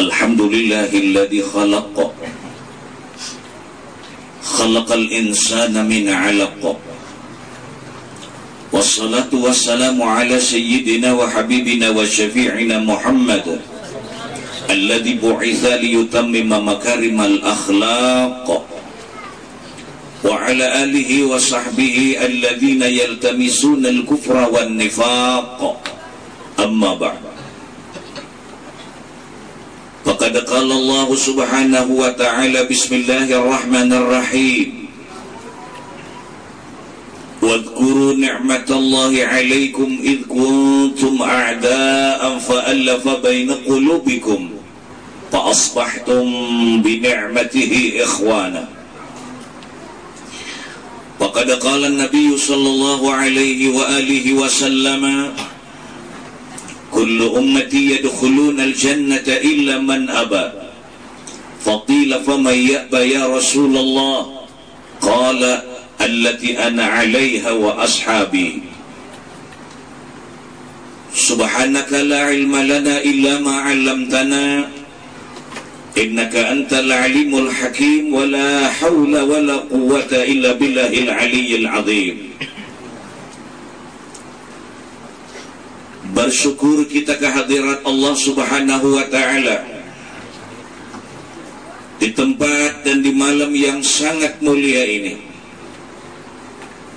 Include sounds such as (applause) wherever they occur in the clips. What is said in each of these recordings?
الحمد لله الذي خلق. خلق الإنسان من علق. والصلاة والسلام على سيدنا وحبيبنا وشفيعنا محمد الذي بعث ليتمم مكارم الأخلاق. وعلى آله وصحبه الذين يلتمسون الكفر والنفاق. أما بعد. فقد قال الله سبحانه وتعالى بسم الله الرحمن الرحيم. واذكروا نعمة الله عليكم إذ كنتم أعداء فألف بين قلوبكم فأصبحتم بنعمته إخوانا. وقد قال النبي صلى الله عليه وآله وسلم كل أمتي يدخلون الجنة إلا من أبى. فقيل فمن يأبى يا رسول الله؟ قال التي أنا عليها وأصحابي. سبحانك لا علم لنا إلا ما علمتنا. إنك أنت العليم الحكيم ولا حول ولا قوة إلا بالله العلي العظيم. Bersyukur kita kehadiran Allah subhanahu wa ta'ala. Di tempat dan di malam yang sangat mulia ini.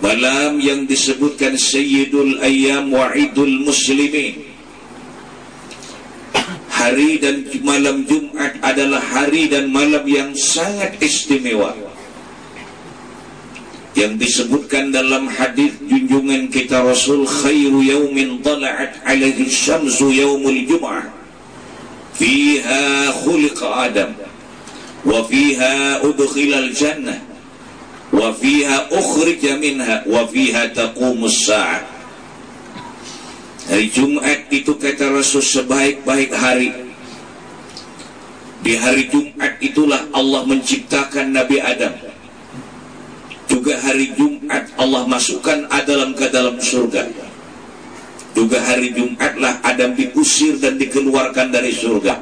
Malam yang disebutkan Sayyidul Ayyam Wa'idul Muslimin. Hari dan malam Jumat adalah hari dan malam yang sangat istimewa yang disebutkan dalam hadis junjungan kita Rasul khairu yaumin tala'at alaihi syamsu yaumul jum'ah. Fiha khuliqa Adam wa fiha udkhilal jannah wa fiha ukhrija minha wa fiha taqumus sa'ah hari Jumat itu kata Rasul sebaik-baik hari. Di hari Jumat itulah Allah menciptakan Nabi Adam juga hari Jumat Allah masukkan Adam ke dalam surga. Juga hari Jumatlah Adam diusir dan dikeluarkan dari surga.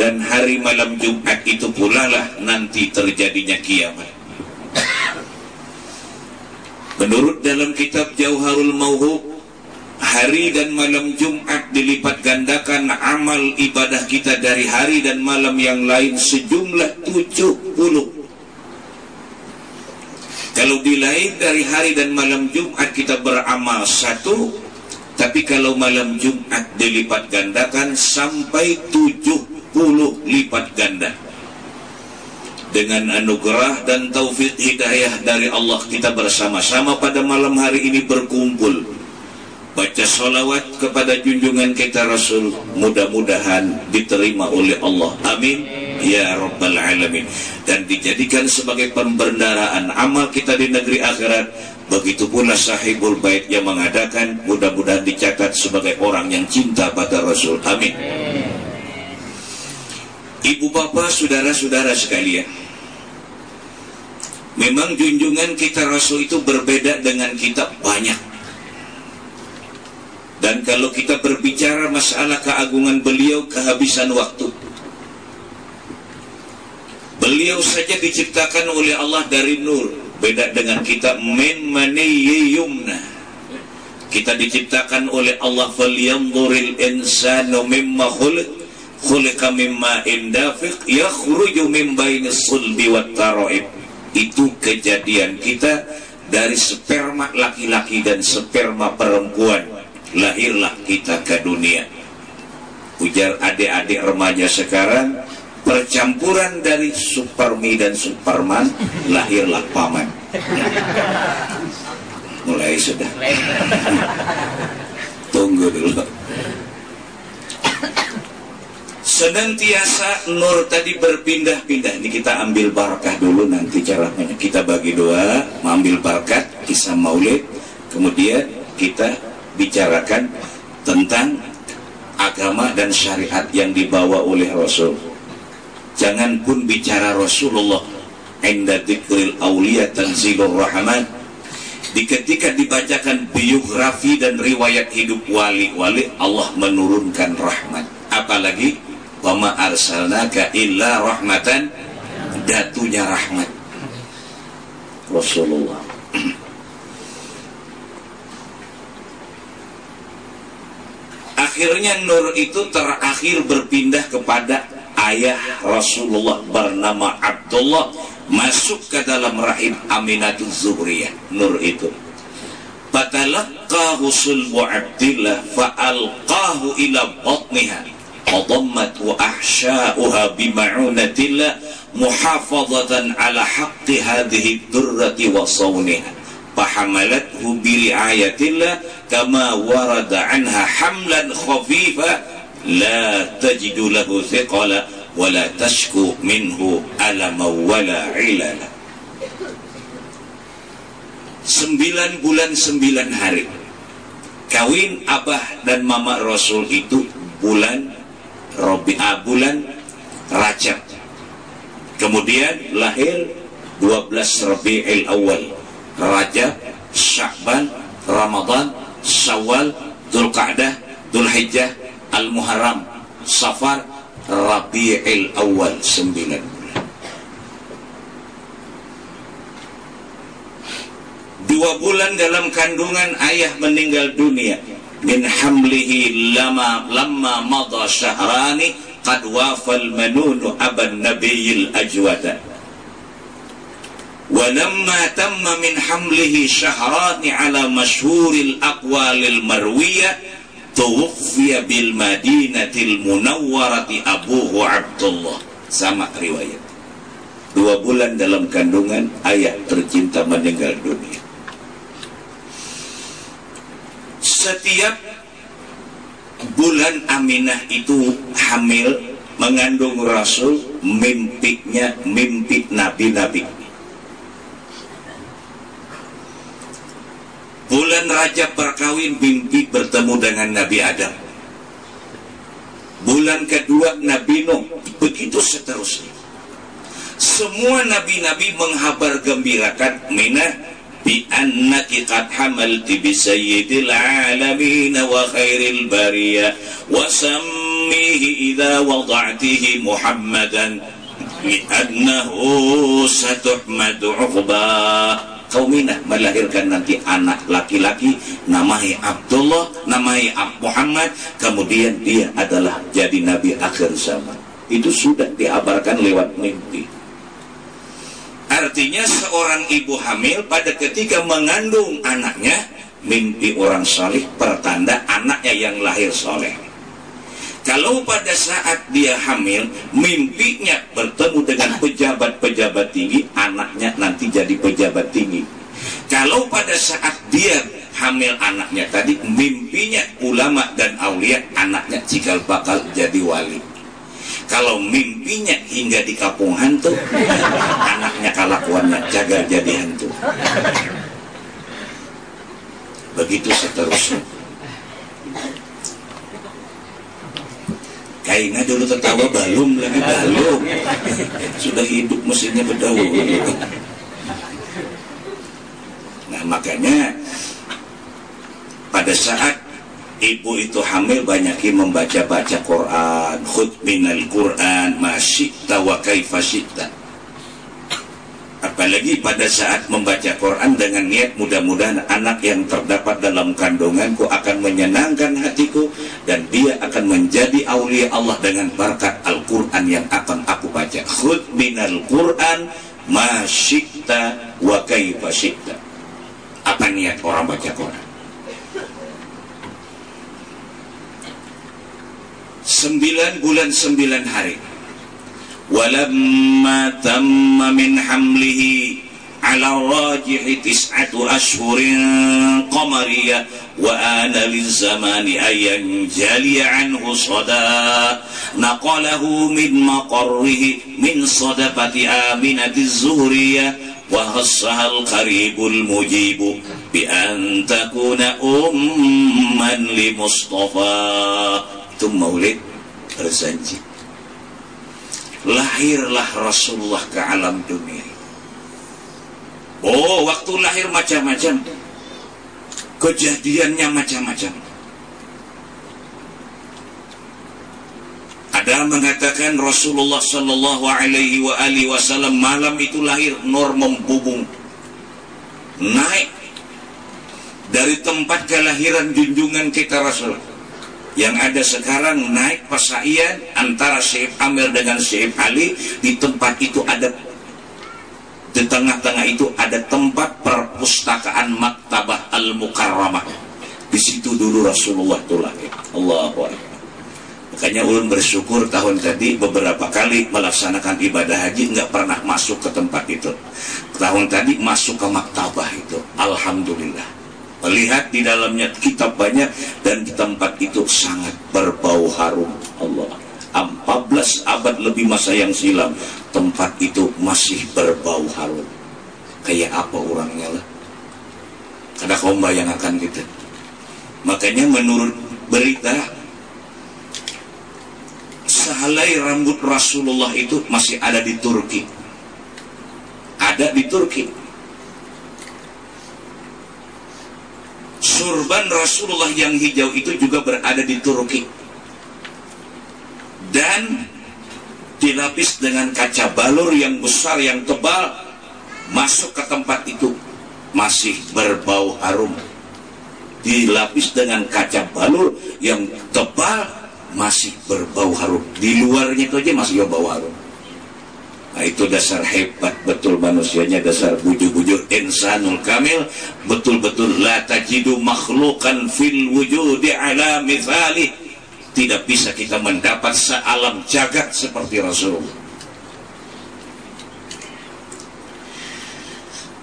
Dan hari malam Jumat itu pula lah nanti terjadinya kiamat. Menurut dalam kitab Jauharul Mauhub hari dan malam Jumat dilipat gandakan amal ibadah kita dari hari dan malam yang lain sejumlah 70 kalau dilain dari hari dan malam Jumat kita beramal satu Tapi kalau malam Jumat dilipat gandakan sampai 70 lipat ganda. Dengan anugerah dan taufik hidayah dari Allah kita bersama-sama pada malam hari ini berkumpul. Baca salawat kepada junjungan kita Rasul Mudah-mudahan diterima oleh Allah. Amin Ya Rabbal Alamin. Dan dijadikan sebagai pembendaraan amal kita di negeri akhirat Begitu pula sahibul bait yang mengadakan Mudah-mudahan dicatat sebagai orang yang cinta pada Rasul. Amin. Ibu bapak, saudara-saudara sekalian Memang junjungan kita Rasul itu berbeda dengan kita banyak. Dan kalau kita berbicara masalah keagungan beliau kehabisan waktu Beliau saja diciptakan oleh Allah dari nur. Beda dengan kita min maniyumna. Kita diciptakan oleh Allah falyanzuril insanu mimma khuliq khuliqa mimma indafiq yakhruju min bainis sulbi wat taraib. Itu kejadian kita dari sperma laki-laki dan sperma perempuan. Lahirlah kita ke dunia. Ujar adik-adik remaja sekarang, percampuran dari Supermi dan Superman lahirlah paman. Mulai sudah. Tunggu dulu. Senantiasa nur tadi berpindah-pindah. Ini kita ambil barakah dulu nanti caranya. Kita bagi dua mengambil barakat kisah maulid. Kemudian kita bicarakan tentang agama dan syariat yang dibawa oleh Rasul Jangan pun bicara Rasulullah. Inda dikril awliya tanzilur rahman. Di ketika dibacakan biografi dan riwayat hidup wali-wali Allah menurunkan rahmat. Apalagi wa ma arsalnaka illa rahmatan. Datunya rahmat. Rasulullah. Akhirnya Nur itu terakhir berpindah kepada ayah Rasulullah bernama Abdullah masuk ke dalam rahim Aminatul Zuhriyah. Nur itu. Fatalaqahu sulbu Abdillah fa'alqahu ila batniha. Wa ahsha'uha bima'unatillah muhafazatan ala haqqi hadhihi durrati wa sawniha. Fahamalathu biriayatillah kama warada anha hamlan khafifa la tajidu lahu thiqala wala tashku minhu alama wala ilala. Sembilan bulan sembilan hari. Kawin abah dan mama rasul itu bulan Robi'ah bulan Rajab. Kemudian lahir 12 Rabi'il Awal Rajab, Sya'ban, Ramadan, Syawal, Dzulqa'dah, Dzulhijjah, Al-Muharram, Safar, Rabi'il Awal 9 bulan. Dua bulan dalam kandungan ayah meninggal dunia min hamlihi lama lama madha syahrani qad wafal manunu aban nabiyil ajwada ولما تم من حمله شهران على مشهور الأقوال المروية tuwfiya bil madinatil munawwarati abuhu Abdullah. Sama riwayat. Dua bulan dalam kandungan ayah tercinta meninggal dunia. Setiap bulan Aminah itu hamil mengandung Rasul mimpinya mimpi nabi-nabi. Bulan Rajab berkawin mimpi bertemu dengan Nabi Adam. Bulan kedua Nabi Nuh. Begitu seterusnya. Semua nabi-nabi menghabar gembirakan minah bi annaki qad hamalti bi sayyidil alamin wa khairil bariyah wa sammihi idza wada'tihi Muhammadan li annahu satuhmadu 'uqbah kaum Minah melahirkan nanti anak laki-laki namanya Abdullah, namanya Muhammad, kemudian dia adalah jadi nabi akhir zaman. Itu sudah diabarkan lewat mimpi. Artinya seorang ibu hamil pada ketika mengandung anaknya, mimpi orang soleh pertanda anaknya yang lahir soleh. Kalau pada saat dia hamil, mimpinya bertemu dengan pejabat-pejabat tinggi, anaknya nanti jadi pejabat tinggi. Kalau pada saat dia hamil anaknya tadi, mimpinya ulama dan aulia, anaknya cikal bakal jadi wali. Kalau mimpinya hingga di kampung hantu, (laughs) anaknya kalakuannya jaga jadi hantu. Begitu seterusnya. Kayaknya dulu tertawa belum lagi belum. Sudah hidup mesinnya berdahulu. Nah makanya pada saat ibu itu hamil banyakin membaca-baca Quran, khud minal Quran, masyikta wa kaifa apalagi pada saat membaca Quran dengan niat mudah-mudahan anak yang terdapat dalam kandunganku akan menyenangkan hatiku dan dia akan menjadi aulia Allah dengan berkat Al-Quran yang akan aku baca. Khud minal Quran masyikta wa kaifa apa niat orang baca Quran? Sembilan bulan sembilan hari ولما تم من حمله على الراجح تسعة أشهر قمرية وآن للزمان أن ينجلي عنه صدى. نقله من مقره من صدفة آمنة الزهرية وخصها القريب المجيب بأن تكون أما لمصطفى. ثم ولد رزنجي. Lahirlah Rasulullah ke alam dunia. Oh, waktu lahir macam-macam. Kejadiannya macam-macam. ada mengatakan Rasulullah Shallallahu Alaihi Wasallam malam itu lahir Nur membubung naik dari tempat kelahiran junjungan kita Rasul yang ada sekarang naik pasaian antara Syekh Amir dengan Syekh Ali di tempat itu ada di tengah-tengah itu ada tempat perpustakaan Maktabah Al-Mukarramah di situ dulu Rasulullah itu lahir Allahu Akbar Makanya ulun bersyukur tahun tadi beberapa kali melaksanakan ibadah haji nggak pernah masuk ke tempat itu. Tahun tadi masuk ke maktabah itu. Alhamdulillah. Melihat di dalamnya kitab banyak dan di tempat itu sangat berbau harum. Allah. 14 abad lebih masa yang silam tempat itu masih berbau harum. Kayak apa orangnya lah. Kada kau bayangkan gitu. Makanya menurut berita sehelai rambut Rasulullah itu masih ada di Turki. Ada di Turki. Surban Rasulullah yang hijau itu juga berada di Turki. Dan dilapis dengan kaca balur yang besar yang tebal masuk ke tempat itu masih berbau harum. Dilapis dengan kaca balur yang tebal masih berbau harum. Di luarnya itu aja masih bau harum nah, itu dasar hebat betul manusianya dasar bujur-bujur insanul kamil betul-betul la tajidu makhlukan fil wujudi ala mithali. Tidak bisa kita mendapat sealam jagat seperti Rasulullah.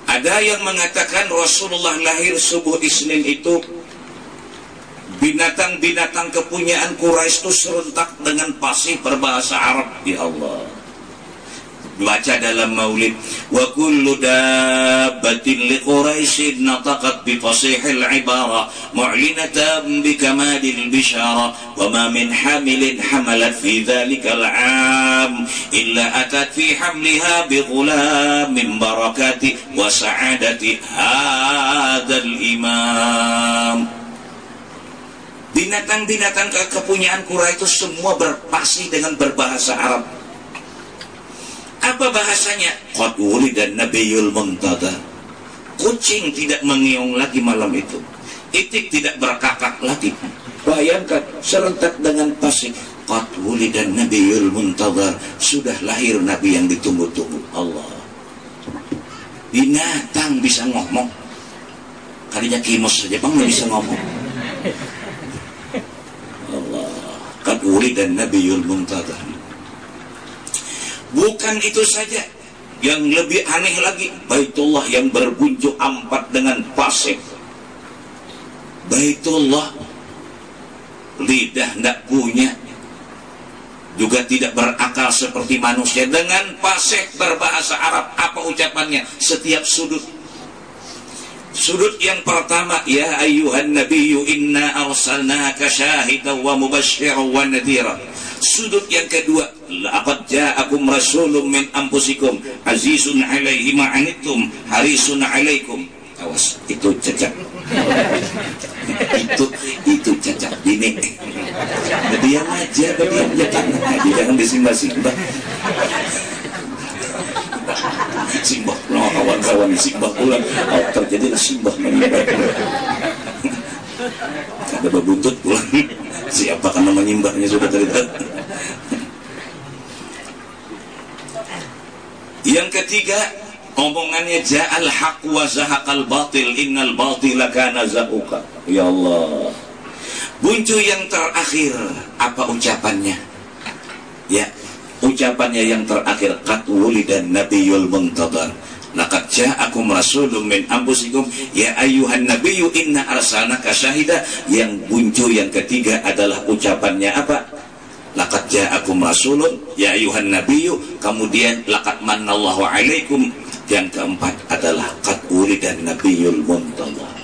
Ada yang mengatakan Rasulullah lahir subuh Isnin itu binatang-binatang kepunyaan Quraisy itu serentak dengan pasih berbahasa Arab. Ya Allah baca dalam maulid wa kullu dabbatin li quraisy nataqat bi fasihil ibara mu'linatan bi kamalil bishara wa ma min hamilin hamalat fi dhalika al'am illa atat fi hamliha bi ghulamin barakati wa sa'adati hadzal imam Binatang-binatang ke kepunyaan Quraisy itu semua berpasi dengan berbahasa Arab. Apa bahasanya? Qad dan Nabiyul Muntada. Kucing tidak mengiung lagi malam itu. Itik tidak berkakak lagi. Bayangkan serentak dengan pasti. Qad dan Nabiyul Muntada. Sudah lahir Nabi yang ditunggu-tunggu. Allah. Binatang bisa ngomong. Kalinya kimos saja bang bisa ngomong. Kad dan Nabiul Muntadah. Bukan itu saja. Yang lebih aneh lagi, Baitullah yang berbunjuk empat dengan pasir. Baitullah lidah tidak punya juga tidak berakal seperti manusia dengan pasir berbahasa Arab apa ucapannya setiap sudut Sudut yang pertama, ya ayuhan nabiyyu inna arsalnaka syahidan wa mubasysyiran wa nadhira. Sudut yang kedua, laqad ja'akum rasulun min anfusikum azizun 'alaihi ma anittum harisun 'alaikum. Awas, itu cacat. itu itu cacat ini. Diam aja, diam aja. Jangan disimbah-simbah simbah pulang kawan-kawan simbah pulang oh, terjadi simbah ada bebuntut pulang siapa karena menyimbahnya sudah terlihat yang ketiga omongannya ja'al haq wa zahaqal batil innal batila kana zahuka ya Allah. Buncu yang terakhir. Apa ucapannya? Ya ucapannya yang terakhir. Qad dan nabiyul muntadar laqad ja'akum rasulun min anfusikum. Ya ayuhan nabiyyu inna arsalnaka syahida. Yang buncu yang ketiga adalah ucapannya apa? Laqad ja'akum rasulun. Ya ayuhan nabiyyu. Kemudian laqad manallahu alaikum. Yang keempat adalah qad dan nabiyul muntadar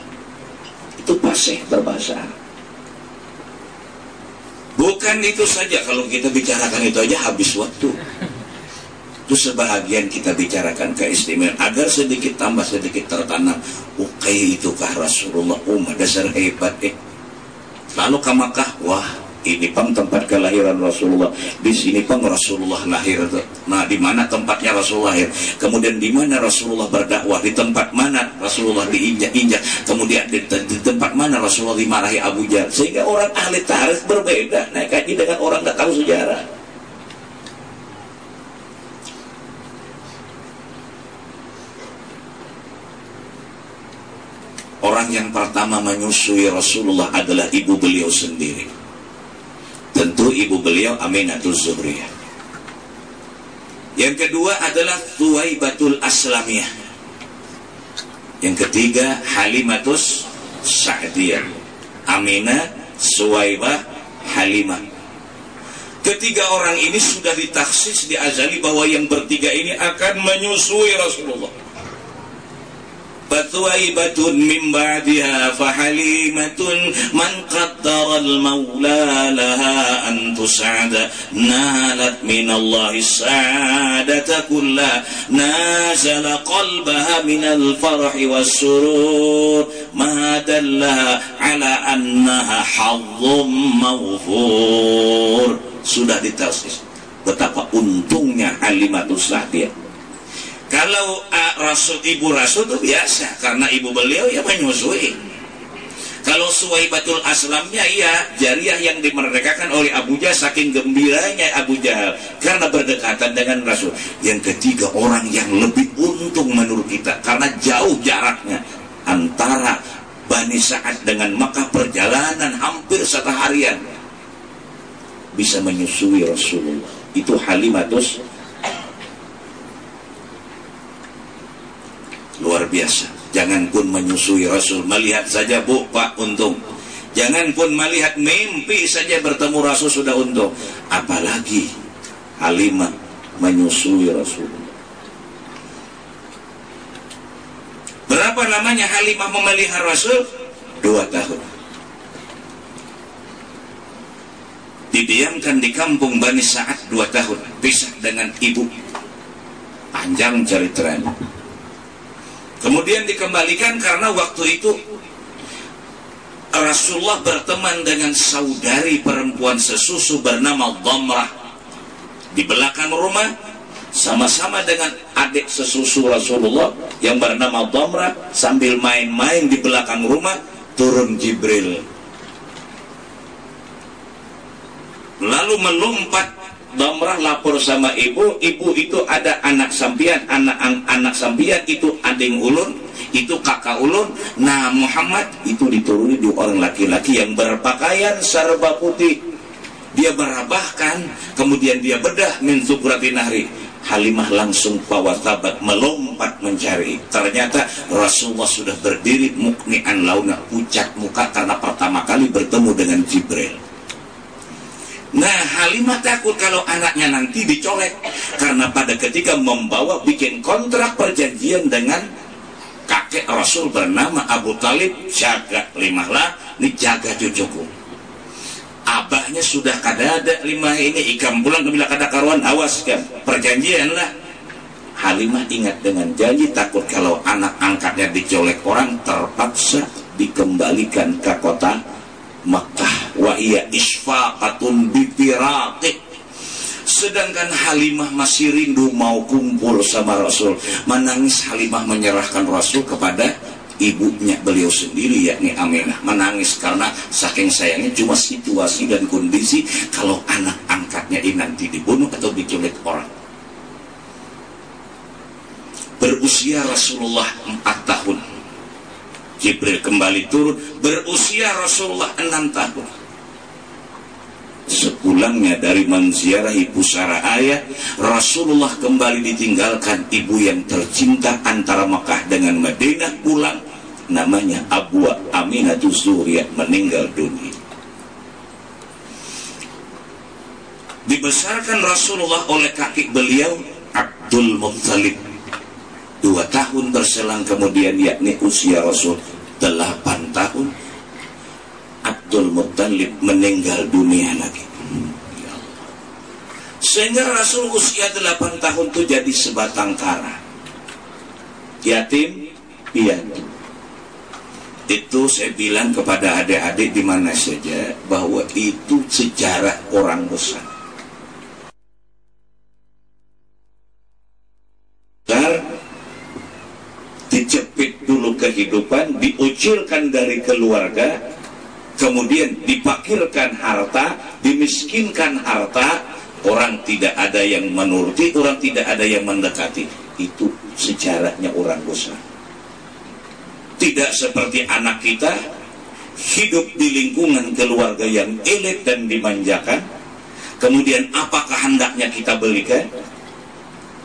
itu pasih berbahasa Bukan itu saja. Kalau kita bicarakan itu aja habis waktu. Itu sebahagian kita bicarakan keistimewaan. Agar sedikit tambah sedikit tertanam. Oh kayak itukah Rasulullah. Umat dasar hebat eh. Lalu ke Makkah, wah ini pang tempat kelahiran Rasulullah. Di sini pang Rasulullah lahir nah di mana tempatnya Rasulullah lahir? Kemudian di mana Rasulullah berdakwah? Di tempat mana Rasulullah diinjak-injak? Kemudian di, di, tempat mana Rasulullah dimarahi Abu Jahal? Sehingga orang ahli tarikh berbeda. Naik kaji dengan orang nggak tahu sejarah Orang yang pertama menyusui Rasulullah adalah ibu beliau sendiri Tentu ibu beliau Aminatul Zuhriyah. Yang kedua adalah Tuwaibatul Aslamiyah. Yang ketiga Halimatus Sa'diyah. Aminah, Suwaibah, Halimah. Ketiga orang ini sudah ditaksis di azali bahwa yang bertiga ini akan menyusui Rasulullah. فثويبة من بعدها فحليمة من قدر المولى لها أن تسعد. نالت من الله السعادة كلها. نازل قلبها من الفرح والسرور. ما دلها على أنها حظ موفور. sudah ditasis betapa untungnya Halimatus Sa'diyah Kalau uh, rasul ibu rasul itu biasa karena ibu beliau ya menyusui. Kalau Suwaibatul Aslamnya iya jariah yang dimerdekakan oleh Abu Jahal saking gembiranya Abu Jahal karena berdekatan dengan Rasul. Yang ketiga orang yang lebih untung menurut kita karena jauh jaraknya antara Bani Sa'ad dengan Makkah perjalanan hampir satu harian bisa menyusui Rasulullah. Itu Halimatus luar biasa. Jangan pun menyusui Rasul. Melihat saja bu pak untung. Jangan pun melihat mimpi saja bertemu Rasul sudah untung. Apalagi Halimah menyusui Rasul. Berapa lamanya Halimah memelihara Rasul? Dua tahun. Didiamkan di kampung Bani Sa'ad dua tahun. Pisah dengan ibu. Panjang ceritanya Kemudian dikembalikan karena waktu itu Rasulullah berteman dengan saudari perempuan sesusu bernama Dhamrah di belakang rumah sama-sama dengan adik sesusu Rasulullah yang bernama Dhamrah sambil main-main di belakang rumah turun Jibril. Lalu melompat Domrah lapor sama ibu, ibu itu ada anak sampian, anak anak sampian itu ading ulun, itu kakak ulun. Nah Muhammad itu dituruni dua orang laki-laki yang berpakaian serba putih. Dia merabahkan, kemudian dia bedah min subrati nahri. Halimah langsung tabat melompat mencari. Ternyata Rasulullah sudah berdiri muknian launa pucat muka karena pertama kali bertemu dengan Jibril. Nah Halimah takut kalau anaknya nanti dicolek Karena pada ketika membawa bikin kontrak perjanjian dengan kakek Rasul bernama Abu Talib Jaga limahlah, ini jaga cucuku. Abahnya sudah kada ada lima ini Ikam pulang kebila kada karuan awas kan Perjanjian lah. Halimah ingat dengan janji takut kalau anak angkatnya dicolek orang terpaksa dikembalikan ke kota Makkah wa iya isfaqatun bifiraqih sedangkan Halimah masih rindu mau kumpul sama Rasul. Menangis Halimah menyerahkan Rasul kepada ibunya beliau sendiri yakni Aminah. Menangis karena saking sayangnya cuma situasi dan kondisi kalau anak angkatnya ini nanti dibunuh atau diculik orang. Berusia Rasulullah 4 tahun. Jibril kembali turun berusia Rasulullah enam tahun sepulangnya dari menziarahi pusara ayah Rasulullah kembali ditinggalkan ibu yang tercinta antara Mekah dengan Madinah pulang namanya Abu Aminah Surya meninggal dunia. Dibesarkan Rasulullah oleh kaki beliau Abdul Muttalib. Dua tahun berselang kemudian yakni usia Rasul delapan tahun Abdul Muttalib meninggal dunia lagi. Sehingga Rasul usia delapan tahun itu jadi sebatang kara. Yatim piatu. Itu saya bilang kepada adik-adik di mana saja bahwa itu sejarah orang besar. Dijepit dulu kehidupan diucilkan dari keluarga kemudian dipakirkan harta dimiskinkan harta orang tidak ada yang menuruti orang tidak ada yang mendekati itu sejarahnya orang besar tidak seperti anak kita hidup di lingkungan keluarga yang elit dan dimanjakan kemudian apakah hendaknya kita belikan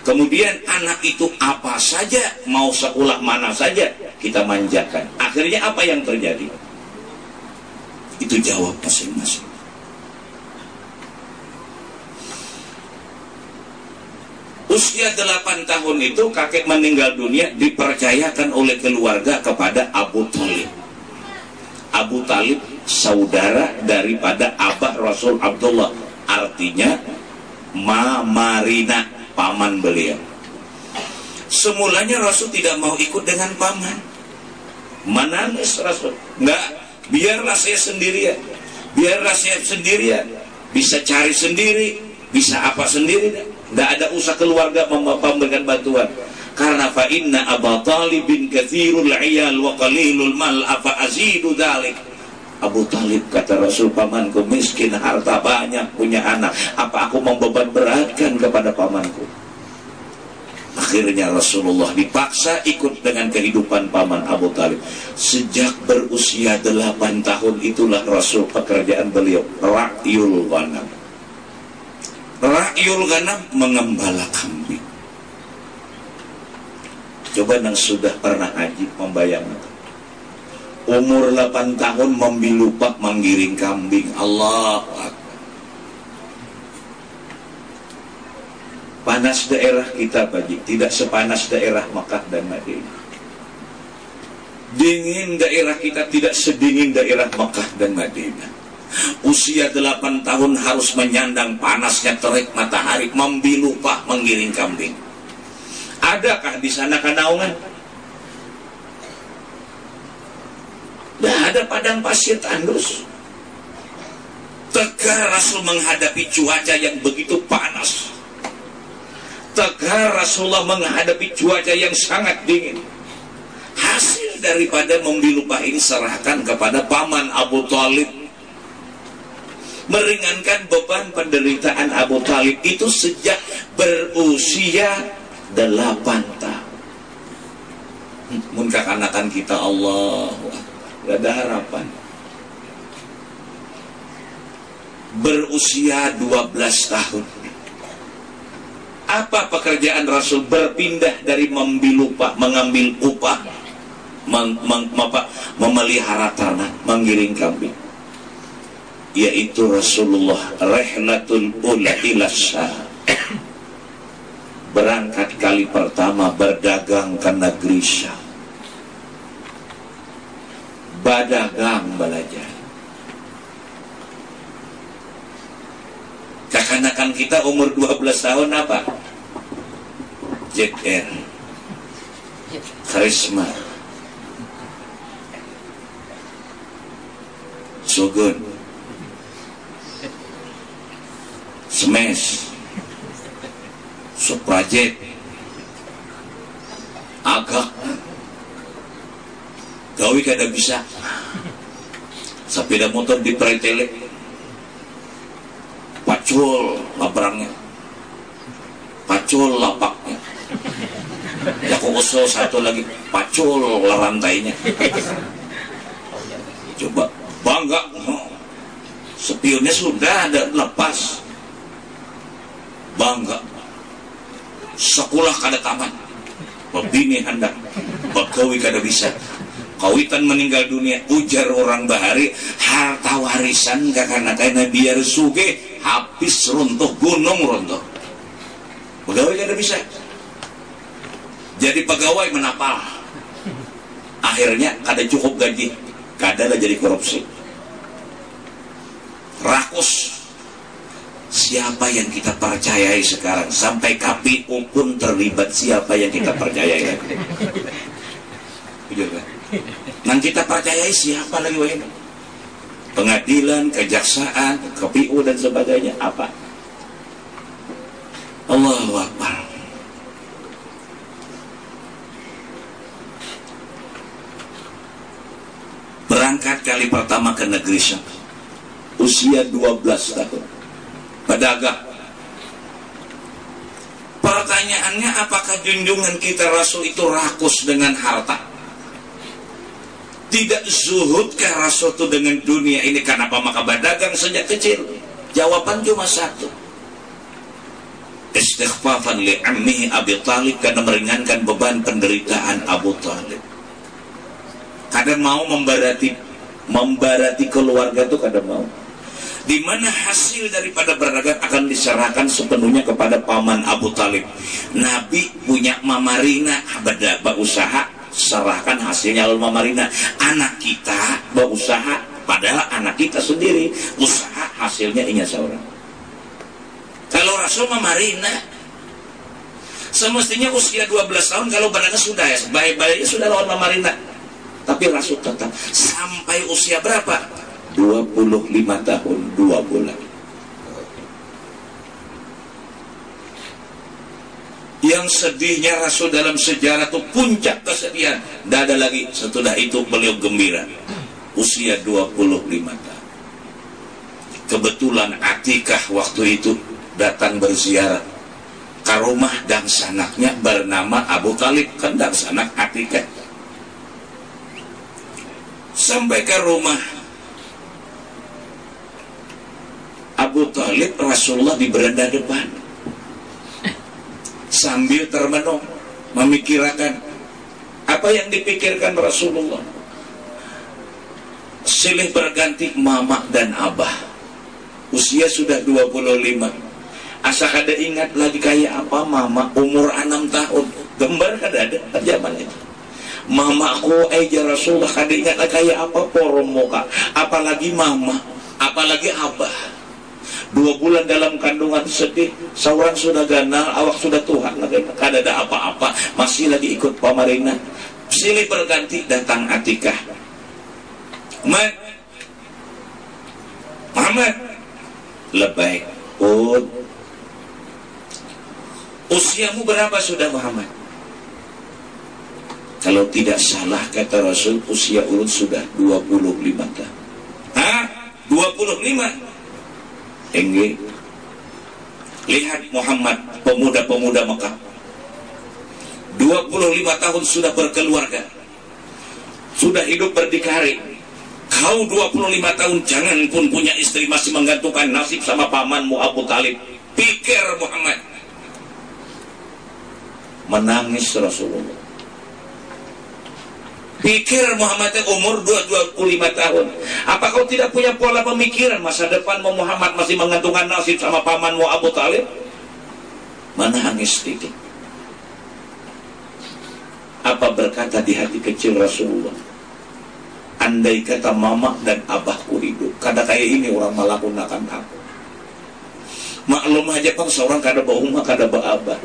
Kemudian anak itu apa saja, mau sekolah mana saja, kita manjakan. Akhirnya apa yang terjadi? Itu jawab masing-masing. Usia 8 tahun itu kakek meninggal dunia dipercayakan oleh keluarga kepada Abu Talib. Abu Talib saudara daripada Abah Rasul Abdullah. Artinya Mamarina paman beliau. Semulanya Rasul tidak mau ikut dengan paman. Menangis Rasul. Enggak, biarlah saya sendirian. Biarlah saya sendirian. Bisa cari sendiri, bisa apa sendiri. Enggak ada usah keluarga memberikan bantuan. Karena fa inna Abu Talib bin kathirul iyal wa qalilul mal afa azidu dalik. Abu Talib kata Rasul pamanku miskin harta banyak punya anak apa aku membeban beratkan kepada pamanku akhirnya Rasulullah dipaksa ikut dengan kehidupan paman Abu Talib. Sejak berusia 8 tahun itulah Rasul pekerjaan beliau Ra'yul Ghanam. Ra'yul Ghanam mengembala kambing. Coba yang sudah pernah haji membayangkan umur 8 tahun membilu pak menggiring kambing. Allah panas daerah kita bagi tidak sepanas daerah Makkah dan Madinah. Dingin daerah kita tidak sedingin daerah Makkah dan Madinah. Usia 8 tahun harus menyandang panasnya terik matahari membilu pak menggiring kambing. Adakah di sana kanaungan Tidak ada padang pasir tandus. Tegar Rasul menghadapi cuaca yang begitu panas. Tegar Rasulullah menghadapi cuaca yang sangat dingin. Hasil daripada membilupah ini serahkan kepada paman Abu Talib. Meringankan beban penderitaan Abu Talib itu sejak berusia delapan tahun. Mungkin anakan kita Allah Gak ada harapan. Berusia 12 tahun. Apa pekerjaan Rasul berpindah dari membil upah, mengambil upah, meng, meng, apa, memelihara tanah, menggiring kambing. Yaitu Rasulullah rehlatul ula ilasya. Berangkat kali pertama berdagang ke negeri Syam badagang belajar kekanakan kita umur 12 tahun apa? JR Karisma. Sugun Smash. Suprajet Agak gawe kada bisa. Sepeda motor di pretele pacul labrangnya pacul lapaknya ya kok usul satu lagi. Pacul lantainya. Coba bangga. Spionnya sudah ada lepas. Bangga. Sekolah kada taman. Bini hendak bagawi kada bisa. Kawitan meninggal dunia ujar orang bahari harta warisan gak karena kena biar suge habis runtuh gunung runtuh. Pegawai kada bisa jadi pegawai menapal akhirnya kada cukup gaji kada lah jadi korupsi rakus siapa yang kita percayai sekarang sampai KPU pun terlibat siapa yang kita percayai Jujur kan? Nang kita percayai siapa lagi wah ini? Pengadilan, kejaksaan, KPU dan sebagainya apa? Allahu Akbar. Berangkat kali pertama ke negeri Syam. Usia 12 tahun. Pedagang. Pertanyaannya apakah junjungan kita Rasul itu rakus dengan harta? Tidak zuhudkah Rasul itu dengan dunia ini Kenapa maka berdagang sejak kecil Jawaban cuma satu Istighfafan li'ammihi Abi Talib Karena meringankan beban penderitaan Abu Talib Kadang mau membarati Membarati keluarga itu kadang mau. Di mana hasil daripada berdagang akan diserahkan sepenuhnya kepada paman Abu Talib. Nabi punya mamarina berusaha serahkan hasilnya al Marina anak kita berusaha padahal anak kita sendiri usaha hasilnya ingat seorang. Kalau Rasul Marina semestinya usia 12 tahun kalau badannya sudah ya baik-baiknya sudah lawan Marina tapi Rasul tetap sampai usia berapa? 25 tahun 2 bulan. Yang sedihnya Rasul dalam sejarah itu puncak kesedihan. Tidak ada lagi. Setelah itu beliau gembira. Usia 25 tahun. Kebetulan Atikah waktu itu datang berziarah. Ke rumah dan sanaknya bernama Abu Talib. Kan dan sanak Atikah sampai ke rumah. Abu Talib Rasulullah di beranda depan. Sambil termenung memikirkan apa yang dipikirkan Rasulullah. Silih berganti mama dan abah. Usia sudah 25 asa kada ingat lagi kayak apa mama? Umur 6 tahun. Gembar kada ada zaman itu mamaku aja Rasulullah kada ingat lagi kayak apa? Porom muka. Apalagi mama apalagi abah. Dua bulan dalam kandungan sedih seorang sudah ganal awak sudah Tuhan kada ada apa-apa masih lagi ikut pamarina silih berganti datang Atikah. Muhammad Muhammad lebay. Oh usiamu berapa sudah Muhammad kalau tidak salah kata Rasul usia urut sudah 25 tahun. Hah? 25 Engge lihat Muhammad pemuda-pemuda Mekah. 25 tahun sudah berkeluarga. Sudah hidup berdikari. Kau 25 tahun jangan pun punya istri masih menggantungkan nasib sama pamanmu Abu Talib. Pikir Muhammad. Menangis Rasulullah Pikir Muhammad umur 25 tahun. Apa kau tidak punya pola pemikiran masa depan Muhammad masih mengantungkan nasib sama pamanmu Abu Talib? Menangis sedikit. Apa berkata di hati kecil Rasulullah? Andai kata mama dan abahku hidup, kada kayak ini orang melakukan aku. Maklum aja kan seorang kada umah, kada bawa abah.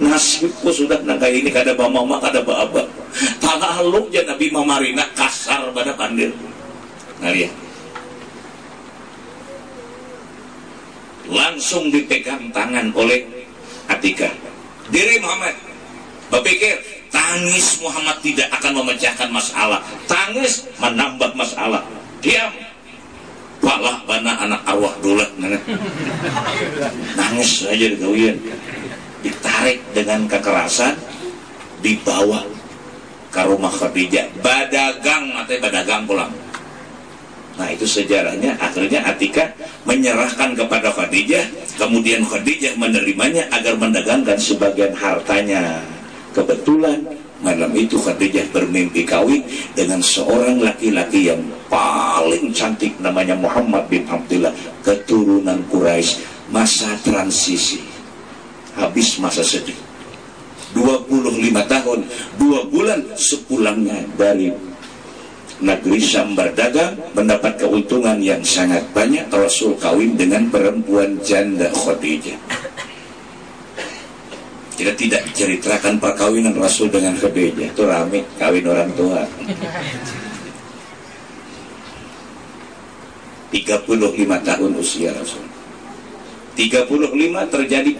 Nasibku sudah naga ini kada bawa mama, kada bawa abah haluk ya Nabi Mamarina kasar pada kandir ya langsung dipegang tangan oleh Atika. Diri Muhammad berpikir tangis Muhammad tidak akan memecahkan masalah. Tangis menambah masalah. Diam. Palah bana anak arwah dulu nangis saja di ditarik dengan kekerasan dibawa ke rumah Khadijah. Badagang atau badagang pulang. Nah itu sejarahnya. Akhirnya Atika menyerahkan kepada Khadijah. Kemudian Khadijah menerimanya agar mendagangkan sebagian hartanya. Kebetulan malam itu Khadijah bermimpi kawin dengan seorang laki-laki yang paling cantik namanya Muhammad bin Abdullah keturunan Quraisy masa transisi habis masa sedih 25 tahun dua bulan sepulangnya dari negeri Syam berdagang mendapat keuntungan yang sangat banyak. Rasul kawin dengan perempuan janda Khadijah. Kita tidak ceritakan perkawinan Rasul dengan Khadijah. Itu rame kawin orang tua. (laughs) 35 tahun usia Rasul 35 terjadi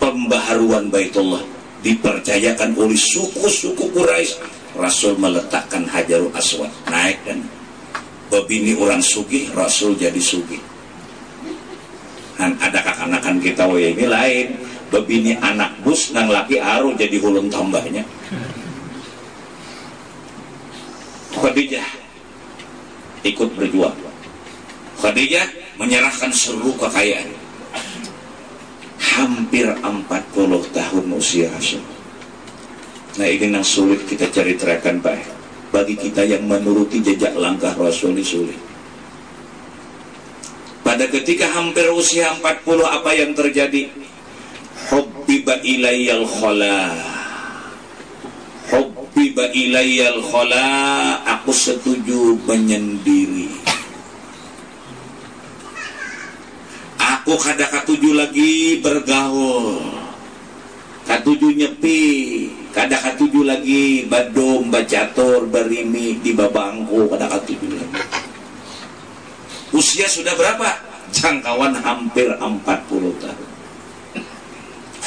pembaharuan Baitullah. Dipercayakan oleh suku-suku Quraisy Rasul meletakkan Hajarul Aswad naik dan bebini orang sugi Rasul jadi sugi dan ada kakanakan kita wah ini lain. Bebini anak bus nang laki aru jadi hulun tambahnya. Khadijah ikut berjuang. Khadijah menyerahkan seluruh kekayaan hampir 40 tahun usia Rasul nah ini yang sulit kita cari terakan baik. Bagi kita yang menuruti jejak langkah Rasul ini sulit. Pada ketika hampir usia 40 apa yang terjadi? Hubbiba ilayyal khala. Hubbiba ilayyal khala. Aku setuju menyendiri aku kada katuju lagi bergaul. Katuju nyepi kada katuju lagi badom bacator berimi di babangku kada katuju lagi. Usia sudah berapa? Jangkauan hampir 40 tahun.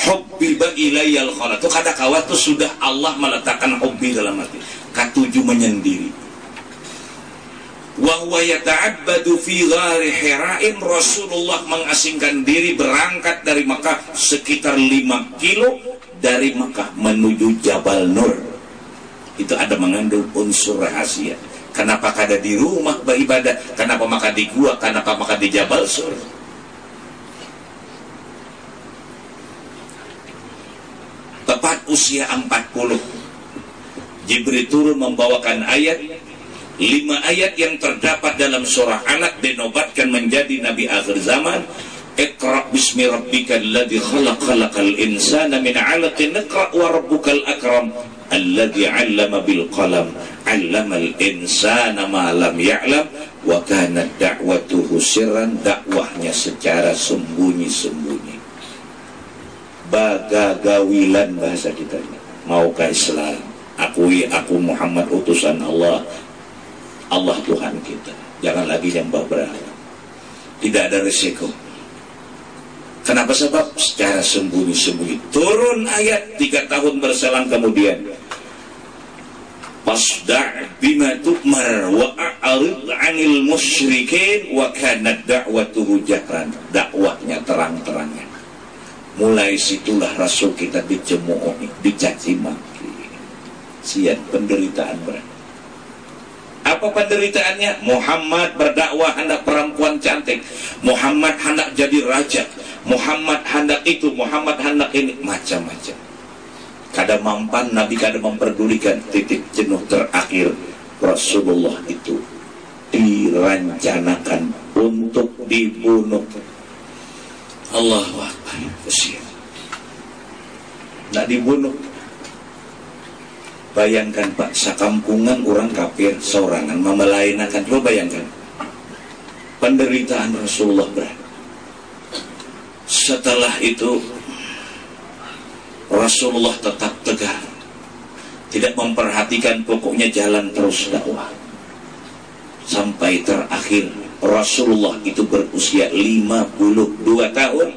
Hubbiba ilayyal khala itu kada kawat itu sudah Allah meletakkan hobi dalam hati. Katuju menyendiri wa huwa yata'abbadu fi ghari hira'in Rasulullah mengasingkan diri berangkat dari Makkah sekitar 5 kilo dari Makkah menuju Jabal Nur. Itu ada mengandung unsur rahasia. Kenapa kada di rumah beribadah? Kenapa maka di gua? Kenapa maka di Jabal Sur? Tepat usia 40 Jibril turun membawakan ayat lima ayat yang terdapat dalam surah anak dinobatkan menjadi nabi akhir zaman. Iqra bismi rabbikal ladzi khalaq khalaqal insana min 'alaqin. Iqra wa rabbukal akram alladzi 'allama bil qalam. 'allamal insana ma lam ya'lam. Wa kanat da'watuhu sirran. Dakwahnya secara sembunyi-sembunyi. Bagagawilan bahasa kita mau ke Islam? Akui aku Muhammad utusan Allah Allah Tuhan kita. Jangan lagi yang berharap tidak ada resiko kenapa? Sebab secara sembunyi-sembunyi. Turun ayat tiga tahun berselang kemudian. Pasda' bima tu'mar wa a'rid 'anil musyrikin wa kanat da'watuhu jahran. Dakwahnya terang-terangan. Mulai situlah rasul kita dicemoohi dicaci maki sian penderitaan berat apa penderitaannya? Muhammad berdakwah hendak perempuan cantik. Muhammad hendak jadi raja. Muhammad hendak itu. Muhammad hendak ini. Macam-macam. Kada mampan Nabi kada memperdulikan titik jenuh terakhir Rasulullah itu. Dirancanakan untuk dibunuh. Allah Akbar. Kesian tidak dibunuh bayangkan pak sakampungan orang kafir seorangan memelainakan lo bayangkan. Penderitaan Rasulullah berat. Setelah itu Rasulullah tetap tegar. Tidak memperhatikan pokoknya jalan terus dakwah. Sampai terakhir Rasulullah itu berusia 52 tahun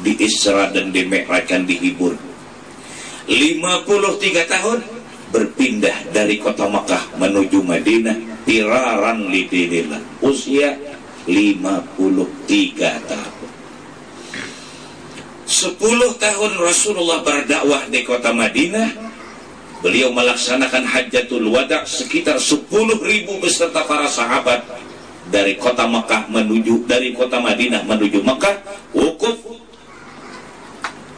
di Isra dan di Mi'rajkan dihibur. 53 tahun berpindah dari kota Makkah menuju Madinah piraran lidinillah usia 53 tahun. 10 tahun Rasulullah berdakwah di kota Madinah beliau melaksanakan hajatul wada sekitar 10 ribu beserta para sahabat dari kota Mekah menuju dari kota Madinah menuju Mekah wukuf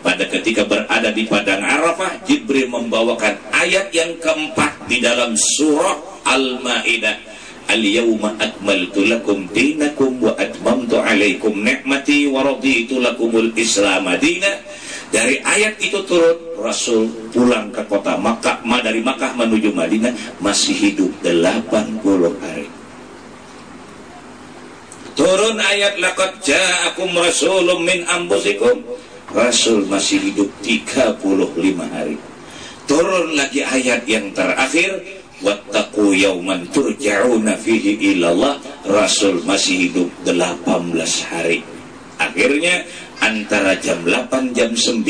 pada ketika berada di padang Arafah Jibril membawakan ayat yang keempat di dalam surah Al-Maidah. Al-yawma akmaltu lakum dinakum wa atmamtu alaikum ni'mati wa raditu lakumul Islam madina dari ayat itu turun Rasul pulang ke kota Makkah dari Makkah menuju Madinah masih hidup 80 hari. Turun ayat laqad ja'akum rasulun min anfusikum Rasul masih hidup 35 hari. Turun lagi ayat yang terakhir wattaqu yauman turja'una fihi ilallah. Rasul masih hidup 18 hari. Akhirnya antara jam 8 jam 9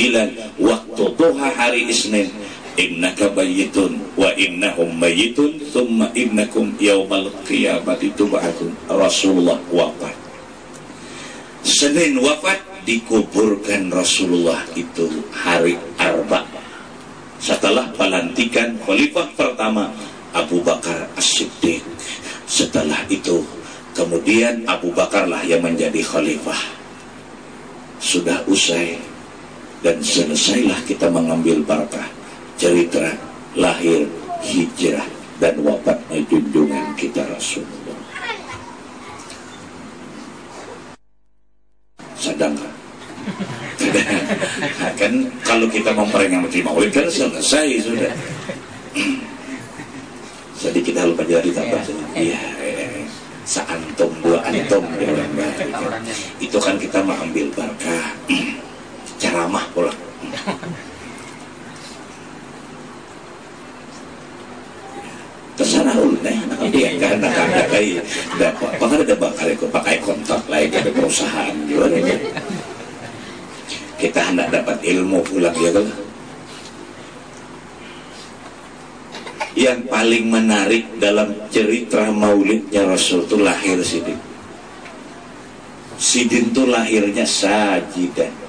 waktu duha hari Isnin innaka bayyitun wa innahum bayyitun thumma innakum yaumal qiyamati tub'atun Rasulullah wafat. Senin wafat dikuburkan Rasulullah itu hari Arba. Setelah pelantikan khalifah pertama Abu Bakar As-Siddiq. Setelah itu kemudian Abu Bakarlah yang menjadi khalifah. Sudah usai dan selesailah kita mengambil barakah cerita lahir hijrah dan wafatnya junjungan kita Rasulullah. Sedangkan (laughs) kan kalau kita memperingati maulid kan selesai sudah. Jadi kita lupa jadi tambah iya seantum dua antum ya, itu kan kita mengambil berkah (clears throat) ceramah pula. (clears throat) Terserah ulun eh nak dia kan nak ada kayak dapat bahkan ada bakal pakai kontak lain dari perusahaan gimana ya kita hendak dapat ilmu pulang ya kan? Yang paling menarik dalam cerita maulidnya Rasul itu lahir Sidin. Sidin itu lahirnya sajidan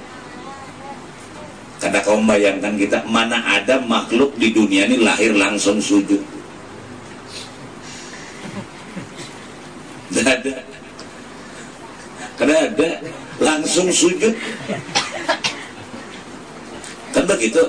karena kau bayangkan kita mana ada makhluk di dunia ini lahir langsung sujud. Tidak ada. Karena ada langsung sujud. Kan begitu.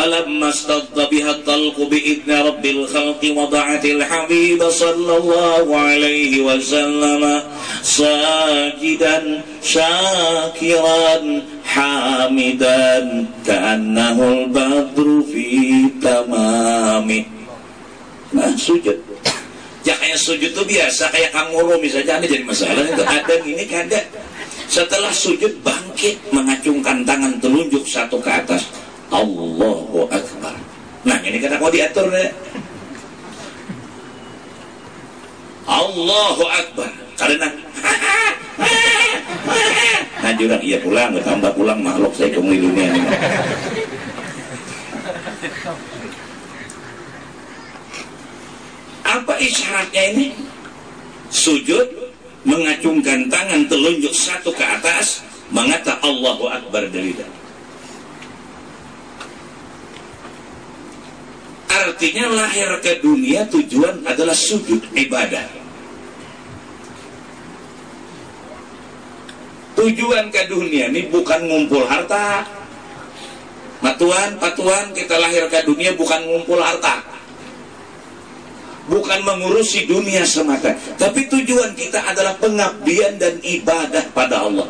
فلما استضى بها الطلق بإذن رب الخلق وضعت الحبيب صلى الله عليه وسلم ساجدا شاكرا حامدا كأنه البدر في تمامه nah sujud ya kayak sujud itu biasa kayak kanguru misalnya ini jadi masalah itu ada ini kada setelah sujud bangkit mengacungkan tangan telunjuk satu ke atas. Allahu Akbar. Nah ini kata mau diatur deh Allahu Akbar. Karena (laughs) nah jurang iya pulang tambah pulang makhluk saya ke dunia ini. Apa isyaratnya ini? Sujud, mengacungkan tangan telunjuk satu ke atas, mengata Allahu Akbar dari dalam. Artinya lahir ke dunia tujuan adalah sujud ibadah. Tujuan ke dunia ini bukan ngumpul harta. Matuan, patuan kita lahir ke dunia bukan ngumpul harta bukan mengurusi dunia semata. Tapi tujuan kita adalah pengabdian dan ibadah pada Allah.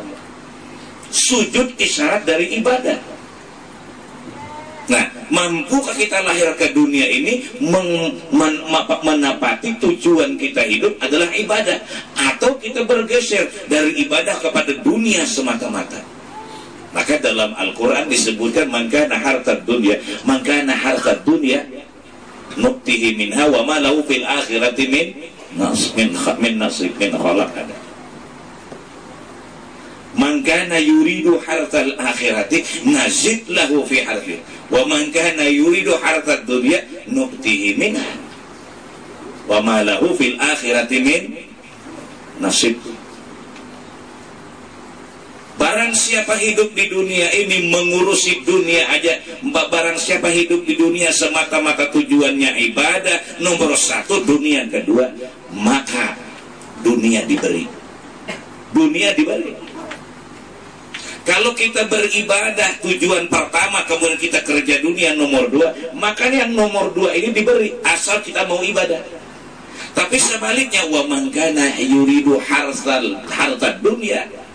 Sujud isyarat dari ibadah. Nah mampukah kita lahir ke dunia ini meng, men, menapati tujuan kita hidup adalah ibadah? Atau kita bergeser dari ibadah kepada dunia semata-mata? Maka dalam Al-Quran disebutkan mangkana harta dunia mangkana harta dunia nuktihi minha wa ma lahu fil akhirati min nas min min nasib min khalaq ada man kana yuridu hartal akhirati nazid lahu fi harfi wa man kana yuridu hartad dunya nuktihi minha wa ma lahu fil akhirati min nasib Barang siapa hidup di dunia ini mengurusi dunia aja. Barang siapa hidup di dunia semata-mata tujuannya ibadah. Nomor satu dunia kedua Maka dunia diberi. Dunia diberi. Kalau kita beribadah tujuan pertama kemudian kita kerja dunia nomor dua makanya yang nomor dua ini diberi asal kita mau ibadah. Tapi sebaliknya wa yuridu harsal harta dunia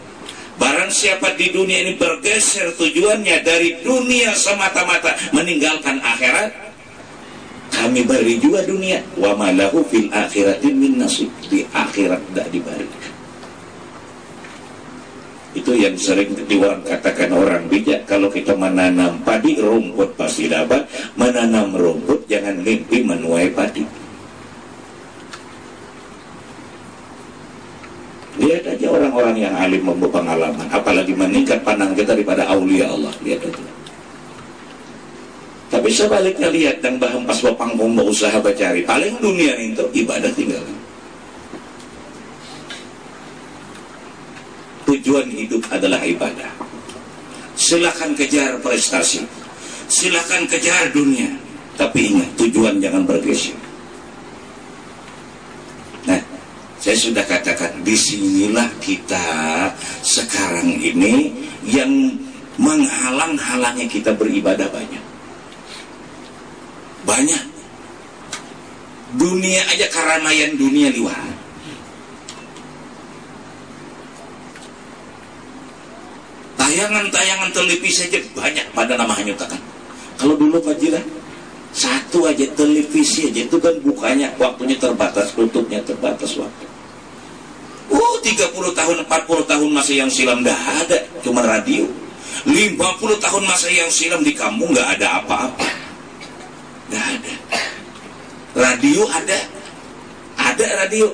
Barang siapa di dunia ini bergeser tujuannya dari dunia semata-mata meninggalkan akhirat, kami beri juga dunia. Wa malahu fil akhiratin min nasib. Di akhirat tidak diberi. itu yang sering diorang katakan orang bijak kalau kita menanam padi rumput pasti dapat menanam rumput jangan mimpi menuai padi lihat aja orang-orang yang alim membawa pengalaman apalagi meningkat pandang kita daripada aulia Allah. Lihat aja tapi sebaliknya lihat dan bahan pas panggung usaha bacari paling dunia itu ibadah tinggal. Tujuan hidup adalah ibadah. Silakan kejar prestasi. Silakan kejar dunia. Tapi ingat tujuan jangan bergeser saya sudah katakan di sinilah kita sekarang ini yang menghalang-halangi kita beribadah banyak. Banyak. Dunia aja keramaian dunia liwat. Tayangan-tayangan televisi saja banyak pada nama hanyutakan kalau dulu Pak Jiran satu aja televisi aja itu kan bukanya waktunya terbatas tutupnya terbatas waktu Oh 30 tahun 40 tahun masa yang silam dah ada cuma radio. 50 tahun masa yang silam di kampung nggak ada apa-apa. Nggak ada. Radio ada. Ada radio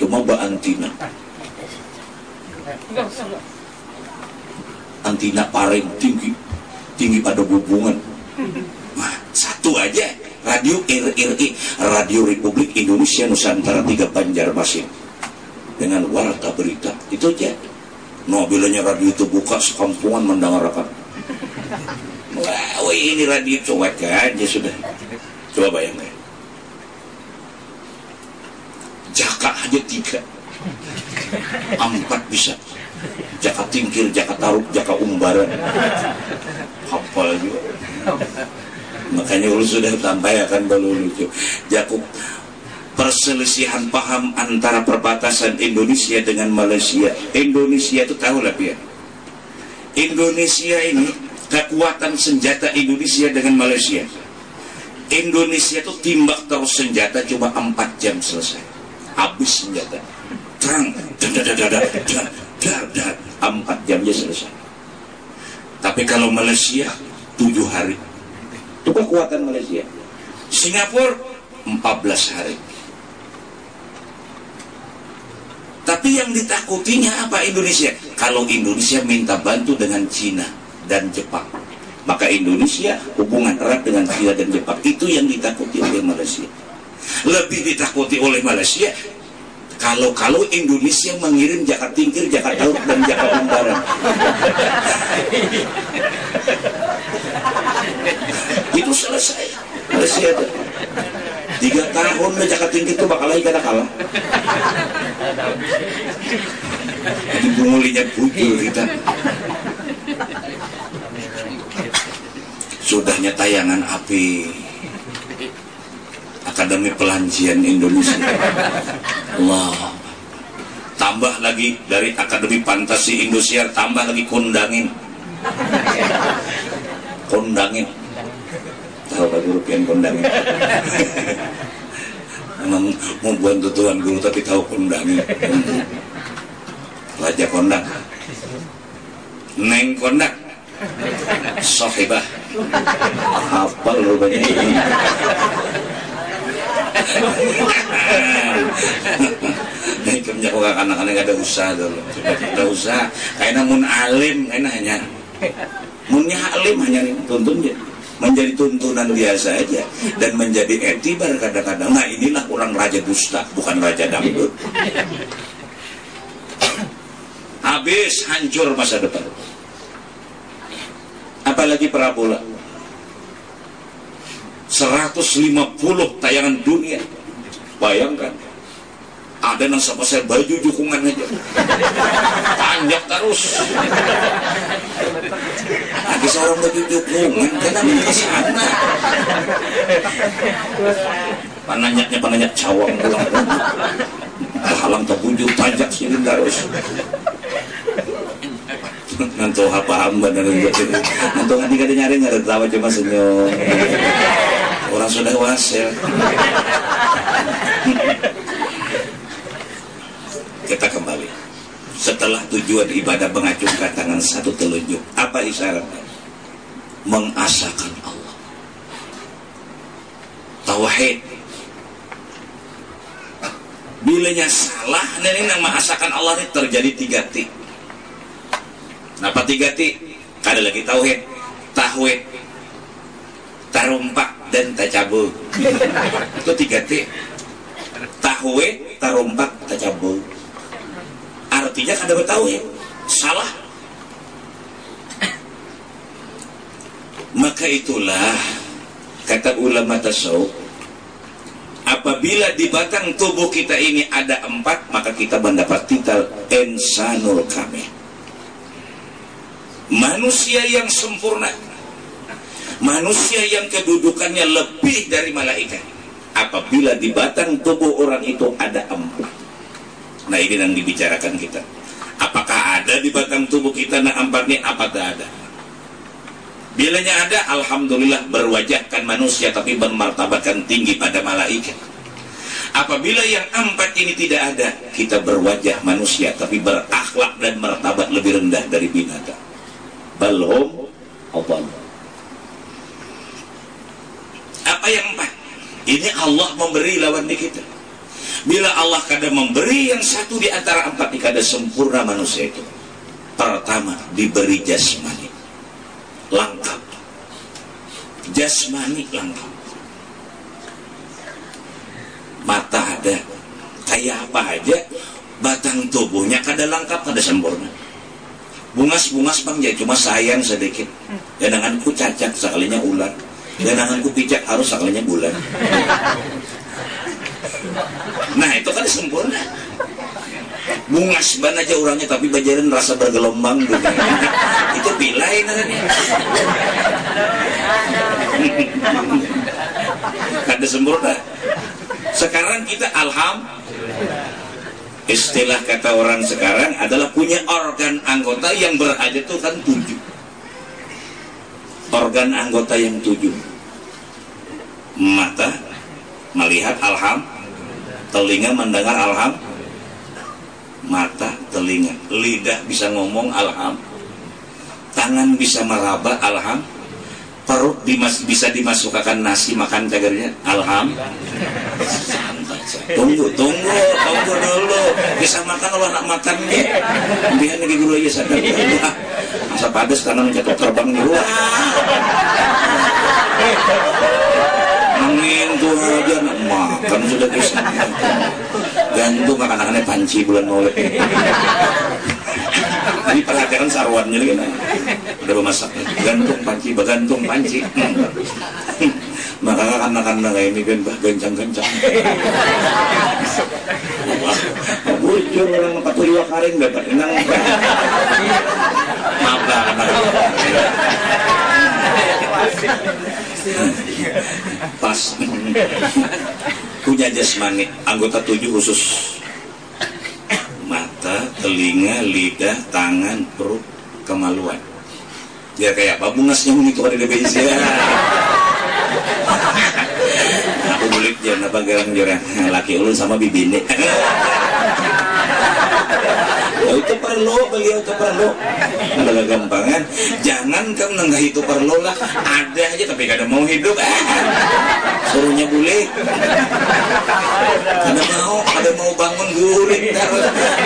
cuma mbak antina. Antina paling tinggi tinggi pada hubungan. Nah, satu aja. Radio RRI Radio Republik Indonesia Nusantara tiga Banjarmasin dengan warta berita. Itu aja. No bilanya radio itu buka sekampungan mendengarkan wah ini radio cuek aja sudah. Coba bayangkan. Jaka aja tiga. Empat bisa. Jaka tingkir, jaka taruk, jaka umbaran hafal juga. Makanya lu sudah sampaikan baru lucu Jakub perselisihan paham antara perbatasan Indonesia dengan Malaysia. Indonesia itu tahu lah ya. Indonesia ini kekuatan senjata Indonesia dengan Malaysia. Indonesia itu timbak terus senjata cuma 4 jam selesai. Habis senjata. Terang, empat jamnya selesai. Tapi kalau Malaysia tujuh hari. Itu kekuatan Malaysia. Singapura 14 hari. Tapi yang ditakutinya apa Indonesia? Kalau Indonesia minta bantu dengan Cina dan Jepang, maka Indonesia hubungan erat dengan Cina dan Jepang itu yang ditakuti oleh Malaysia. Lebih ditakuti oleh Malaysia kalau-kalau Indonesia mengirim Jakarta Tingkir, Jakarta Laut dan Jakarta Umbaran. (laughs) itu selesai. Malaysia itu tiga tahun menjaga tinggi itu bakal lagi kada kalah. Jadi bungulinya bujur kita. Sudahnya tayangan api Akademi Pelanjian Indonesia. Allah tambah lagi dari Akademi Fantasi Indonesia tambah lagi kondangin. Kondangin. Tahu lagi rupiah kondangin mau bantu Tuhan guru tapi tahu kondangin Raja kondang. Neng kondang. Sohibah. Apa lu banyak ini Ini kerja kok anak-anak ada usaha dulu ada usaha. Kayaknya mun alim kayaknya hanya munnya alim hanya tuntun ya menjadi tuntunan biasa aja dan menjadi etibar kadang-kadang. Nah inilah orang raja dusta bukan raja dangdut. Habis hancur masa depan. Apalagi parabola. 150 tayangan dunia. Bayangkan ada yang sama saya baju dukungan aja. Panjang terus. Lagi seorang baju dukungan karena ke sana. Pananyaknya pananyak cawang pulang. Halang terbunjuk tajak sini terus. Nanti paham benar nanti nanti kada nyari nggak tawa cuma senyum. Orang sudah wasil kita kembali. Setelah tujuan ibadah mengacungkan tangan satu telunjuk apa isyaratnya? Mengasakan Allah. Tauhid. Bilanya salah ini yang mengasakan Allah ini terjadi tiga tik kenapa tiga tik ada lagi tauhid tahwid tarumpak dan tacabu (laughs) itu tiga tik tahwid tarumpak tacabu artinya kada bertauhid. Salah. Maka itulah kata ulama tasawuf apabila di batang tubuh kita ini ada empat maka kita mendapat titel insanul kamil. Manusia yang sempurna. Manusia yang kedudukannya lebih dari malaikat. Apabila di batang tubuh orang itu ada empat Nah ini yang dibicarakan kita. Apakah ada di batang tubuh kita nah empat ini? Apa tak ada? Bilanya ada, Alhamdulillah berwajahkan manusia tapi bermartabatkan tinggi pada malaikat. Apabila yang empat ini tidak ada, kita berwajah manusia tapi berakhlak dan martabat lebih rendah dari binatang. Balhum Allah. Apa yang empat? Ini Allah memberi lawan di kita. Bila Allah kada memberi yang satu di antara empat ini kada sempurna manusia itu. Pertama, diberi jasmani. Lengkap. Jasmani lengkap. Mata ada. Kayak apa aja. Batang tubuhnya kada lengkap, kada sempurna. Bungas-bungas bang ya cuma sayang sedikit. Janganku cacat sekalinya ular. Janganku pijak harus sekalinya bulan. Nah itu kan sempurna. Bungas ban aja orangnya tapi bajaran rasa bergelombang gitu. itu pilai namanya. Ada sempurna. Sekarang kita alham istilah kata orang sekarang adalah punya organ anggota yang berada itu kan tujuh organ anggota yang tujuh mata melihat alham telinga mendengar alham mata telinga. Lidah bisa ngomong alham. Tangan bisa meraba alham. Perut dimas bisa dimasukkan nasi makan cagarnya alham. Tunggu tunggu tunggu dulu. Bisa makan kalau nak makan nih. Biar lagi dulu aja sadar. Masa padas karena jatuh terbang di luar angin tuh aja makan sudah bisa gantung anak-anaknya panci bulan mulai ini perhatikan sarwannya lagi nah. udah memasak gantung panci bergantung panci. Maka anak-anak ini kan bah gencang-gencang bujur orang patuh karing dapat enang maaf lah anak-anak pas. Punya jasmani anggota tujuh khusus. Mata telinga lidah tangan perut kemaluan. Ya kayak apa bungasnya itu ada di ya. Aku bulik jangan apa gerang jurang laki ulun sama bibini oh, itu perlu beliau itu perlu. Ada gampangan jangan kamu nenggah itu perlu lah. Ada aja tapi kada mau hidup. Eh, suruhnya boleh kada mau kada mau bangun guring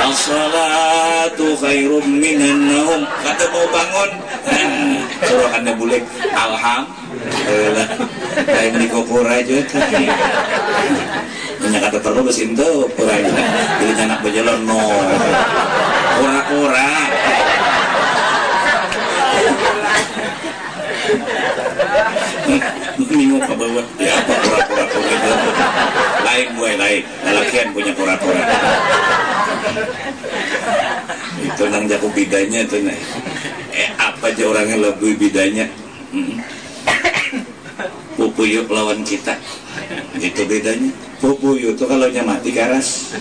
as-salatu khairum minan naum. Kada mau bangun. Eh, suruh kada boleh alhamdulillah kayak di kokora aja punya kata perlu besinto pura jadi anak berjalan no. Pura-pura. Minggu ke bawah ya apa pura-pura itu lain gue lain. Lelakian punya pura-pura. Itu nang jago bidanya tuh nih eh apa aja orangnya lebih bidanya? Hmm. pupuyuk lawan kita itu bedanya. Pupuyu itu kalau nyamati garas.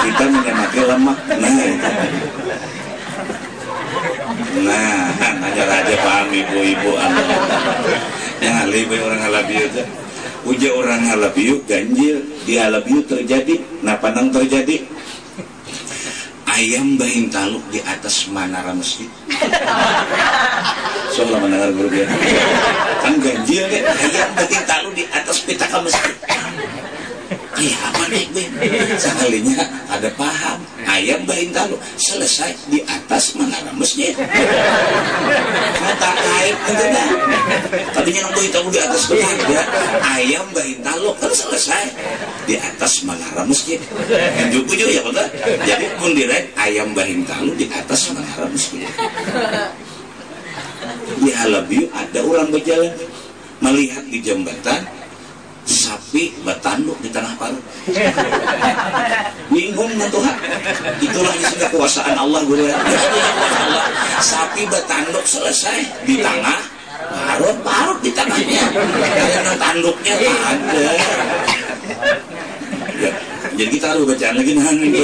Kita menyamati lemak. Nah itu nah nanya aja paham ibu-ibu yang alibi orang halabiu itu uja orang halabiu ganjil. Di halabiu terjadi nah panang terjadi ayam Bahintaluk di atas Manara Masjid. Soalnya mendengar guru dia. Kan ganjil kan ayam Bahintaluk di atas pitaka masjid. Iya apa nih? Ben? Sekalinya ada paham. Ayam bahin talu Selesai di atas menara masjid. Kata air Entah Tadinya nang bahin talu di atas tuh ada. Ayam bahin talu Kan selesai Di atas menara masjid. Juga ya betul Jadi pun direk Ayam bahin talu di atas menara masjid. Di Halabiu ada orang berjalan. Melihat di jembatan sapi bertanduk di tanah paru bingung (laughs) kan Tuhan itulah sudah kekuasaan Allah guru Allah sapi bertanduk selesai di tanah parut parut di tanahnya. Karena tanduknya ada. Ya, jadi kita harus bacaan lagi nah gitu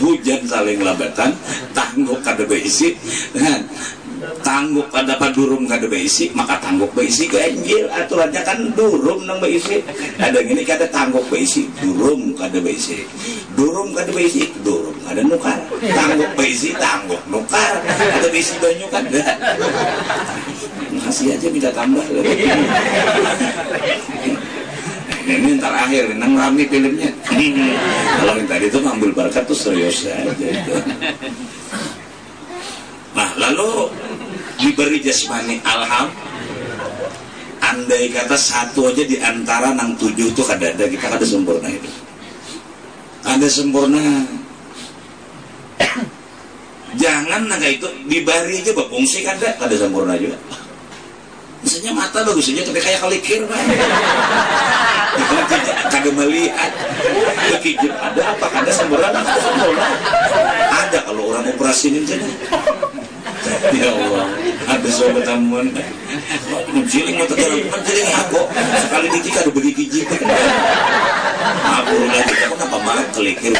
hujan saling labatan tangguk kada isi nah tangguk pada durum kada beisi maka tangguk beisi ganjil aturannya kan durum nang beisi. Ada gini kada tangguk beisi durum kada beisi. Durum kada beisi durum kada nukar. Tangguk beisi tangguk nukar. Ada beisi banyak kan kasih aja minta tambah. Ini ntar akhir nang rame filmnya. Kalau yang tadi itu ngambil berkat tuh serius aja nah lalu diberi jasmani alham. Andai kata satu aja di antara nang tujuh tuh kada ada kita kada sempurna itu. Ada sempurna. (coughs) Jangan naga itu dibari aja berfungsi kada kada sempurna juga. Misalnya mata bagus aja tapi kayak kelikir (laughs) kada melihat. Kekijit ada apa? Kada sempurna kada sempurna? Ada kalau orang operasi ini ya Allah ada sobat tamuan menjiling mata dalam menjiling aku. Sekali dikit ada bagi gigi aku lagi aku kenapa malah kelikir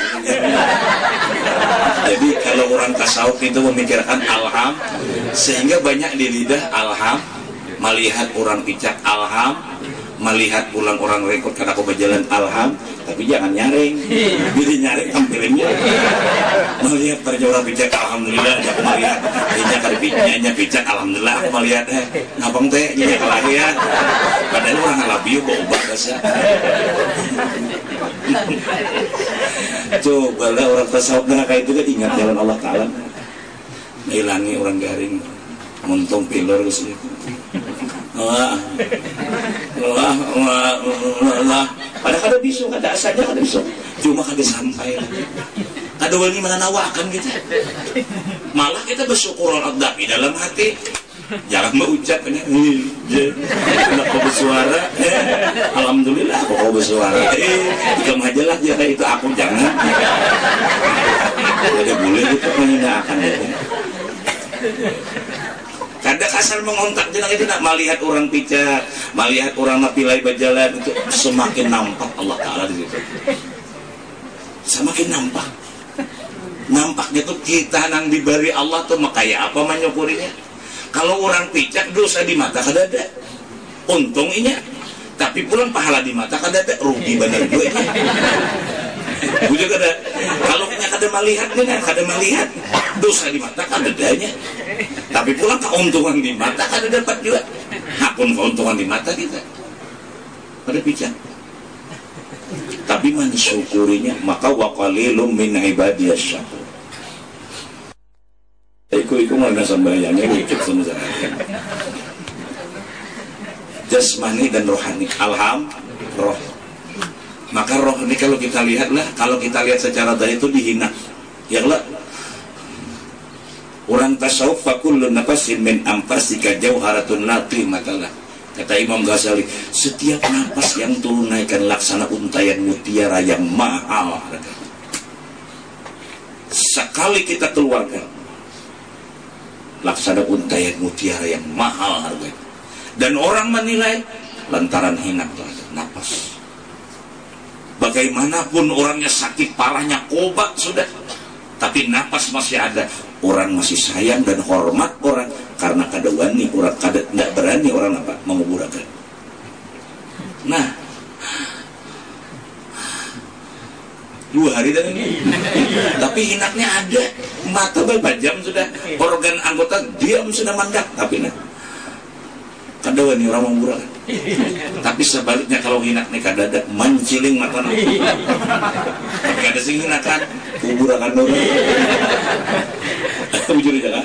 jadi kalau orang tasawuf itu memikirkan alham sehingga banyak di lidah alham melihat orang picak alham melihat pulang orang rekod karena aku berjalan alham tapi jangan nyaring. (laughs) Jadi nyaring tampilinnya melihat pada orang bijak alhamdulillah aku melihat. Ini kali bijaknya bijak alhamdulillah aku melihat. Eh ngapang teh jadi ya padahal orang alabiu kok ubah rasa. Coba lah orang tasawuf dengan kayak itu kan ingat jalan Allah Ta'ala. Hilangi orang garing. Muntung ke sini wah wah wah wah pada kada bisu kada asalnya kada bisu. Cuma kada sampai. Ada wali menanawakan gitu. Malah kita bersyukur Allah di dalam hati. Jangan berucap ini enak kau bersuara. Eh, alhamdulillah aku kau bersuara. Eh, jika majalah dia kayak itu aku jangan. Ada boleh itu menghinakan ya kada kasar mengontak jenang itu nak melihat orang picat melihat orang napilai berjalan itu semakin nampak Allah Ta'ala di situ. Semakin nampak. Nampaknya tuh kita nang diberi Allah tuh makanya apa menyukurinya kalau orang picat dosa di mata kada ada untung ini tapi pulang pahala di mata kada ada rugi benar gue juga ada. Kalau punya kada melihat kan kada melihat. Dosa di mata kada adanya tapi pulang keuntungan di mata kada dapat juga. Apun keuntungan di mata kita. Pada bijak tapi mensyukurinya maka waqalilum min ibadiyas syakur. Iku iku mana sembahyangnya ikut sama jasmani dan rohani. Alham roh maka roh ini kalau kita lihat lah kalau kita lihat secara dari itu dihina. Ya lah orang tasawuf fakulun nafasin min ampasika jauharatun lati matalah kata Imam Ghazali setiap nafas yang tunaikan laksana untayan mutiara yang mahal. Sekali kita keluarkan laksana untayan mutiara yang mahal harganya. Dan orang menilai lantaran hina. Terhadap nafas bagaimanapun orangnya sakit parahnya obat sudah. Tapi napas masih ada. Orang masih sayang dan hormat orang. Karena kada wani orang kada tidak berani orang apa? Menguburakan. Nah. Dua hari dan ini. Tapi inaknya ada. Mata berapa sudah? Organ anggota diam sudah mandak tapi nah kada wani orang murah. Tapi sebaliknya kalau hinak nih kada ada manciling mata tapi ada sing hinakan kubur akan orang bujur aja kan?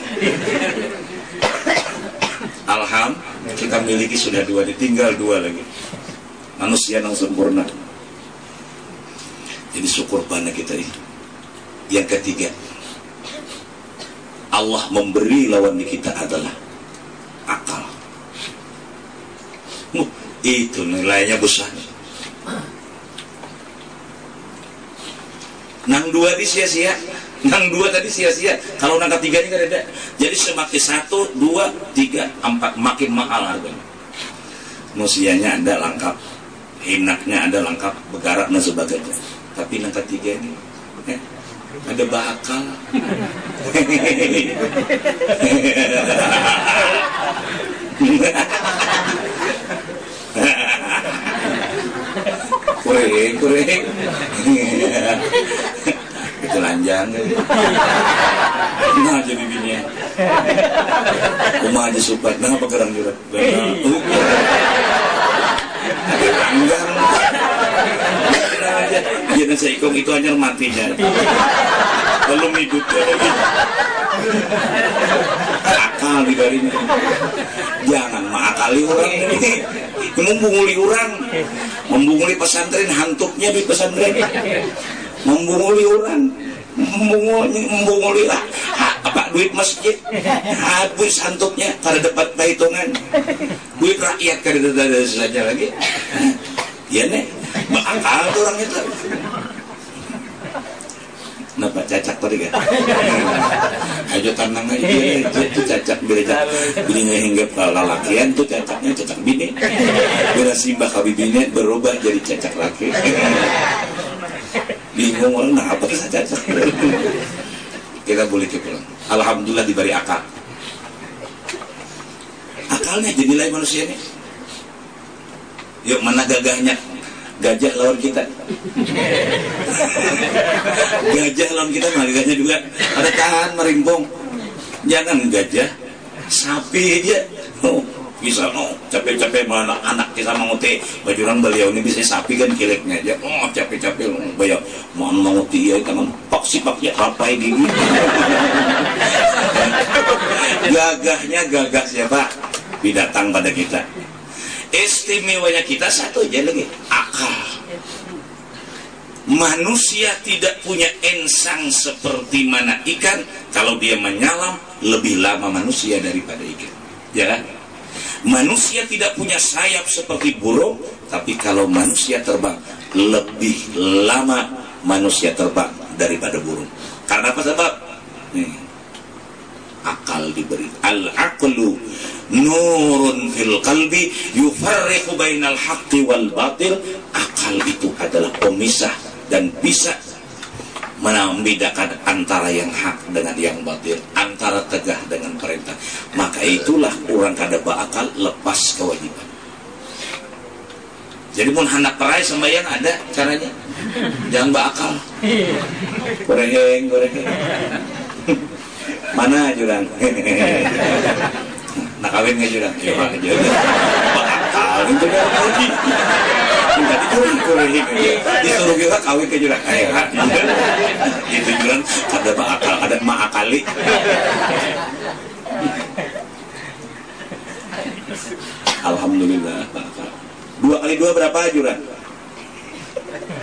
Alham kita miliki sudah dua ditinggal dua lagi. Manusia yang sempurna. Jadi syukur pada kita ini. Yang ketiga Allah memberi lawan kita adalah akal itu nilainya besar. Nang dua di sia-sia. Nang dua tadi sia-sia. Kalau nang ketiga ini ada jadi semakin satu dua tiga empat makin mahal harganya. Musianya ada lengkap. Hinaknya ada lengkap. Begarak dan sebagainya. Tapi yang ketiga ini eh, ada bakal (laughs) kureng kureng itu lanjang. Nah jadi bini kumah aja supat nah apa gerang juga langgang aja jadi ikut itu hanya matinya. Belum hidupnya akal di darinya jangan mengakali orang ini membunguli orang membunguli pesantren hantuknya di pesantren. Membunguli orang membunguli, membunguli lah. Apa duit masjid? Habis hantuknya pada dapat perhitungan. Duit rakyat kada ada saja lagi. Ya nih bakal orang itu Kenapa cacak tadi kan? (laughs) Ayo tanang aja itu cacak bila cacak bini hingga lalakian tuh cacaknya cacak bini. Bila simbah kabi bini berubah jadi cacak laki. (laughs) Bingung orang nah apa kisah cacak? Kita boleh pulang. Alhamdulillah diberi akal. Akalnya dinilai manusia ini. Yuk mana gagahnya gajah lawan kita. Gajah lawan kita gajah juga. Ada tahan merimpong jangan gajah. Sapi aja oh, bisa no. Capek-capek mana anak kita menguti bajuran beliau ini bisa sapi kan kileknya aja. Oh capek-capek bayar mau menguti ya teman pak si pak ya apa gini gagahnya gagah siapa? Binatang pada kita istimewanya kita satu aja lagi. Akal. Manusia tidak punya ensang seperti mana ikan. Kalau dia menyalam lebih lama manusia daripada ikan. Ya kan? Manusia tidak punya sayap seperti burung tapi kalau manusia terbang lebih lama manusia terbang daripada burung. Karena apa sebab nih akal diberi. Al aqlu nurun fil qalbi yufarriqu bainal haqqi wal batil. Akal itu adalah pemisah dan bisa membedakan antara yang hak dengan yang batil antara tegah dengan perintah. Maka itulah orang kada berakal lepas kewajiban. Jadi pun hendak perai sembahyang ada caranya? Jangan berakal. Goreng goreng mana jurang nak kawin nggak jurang ya pak. Jurang kawin jurang lagi tadi jurang kurang disuruh kita kawin ke jurang ayo itu jurang ada akal ada akali. Alhamdulillah dua kali dua berapa jurang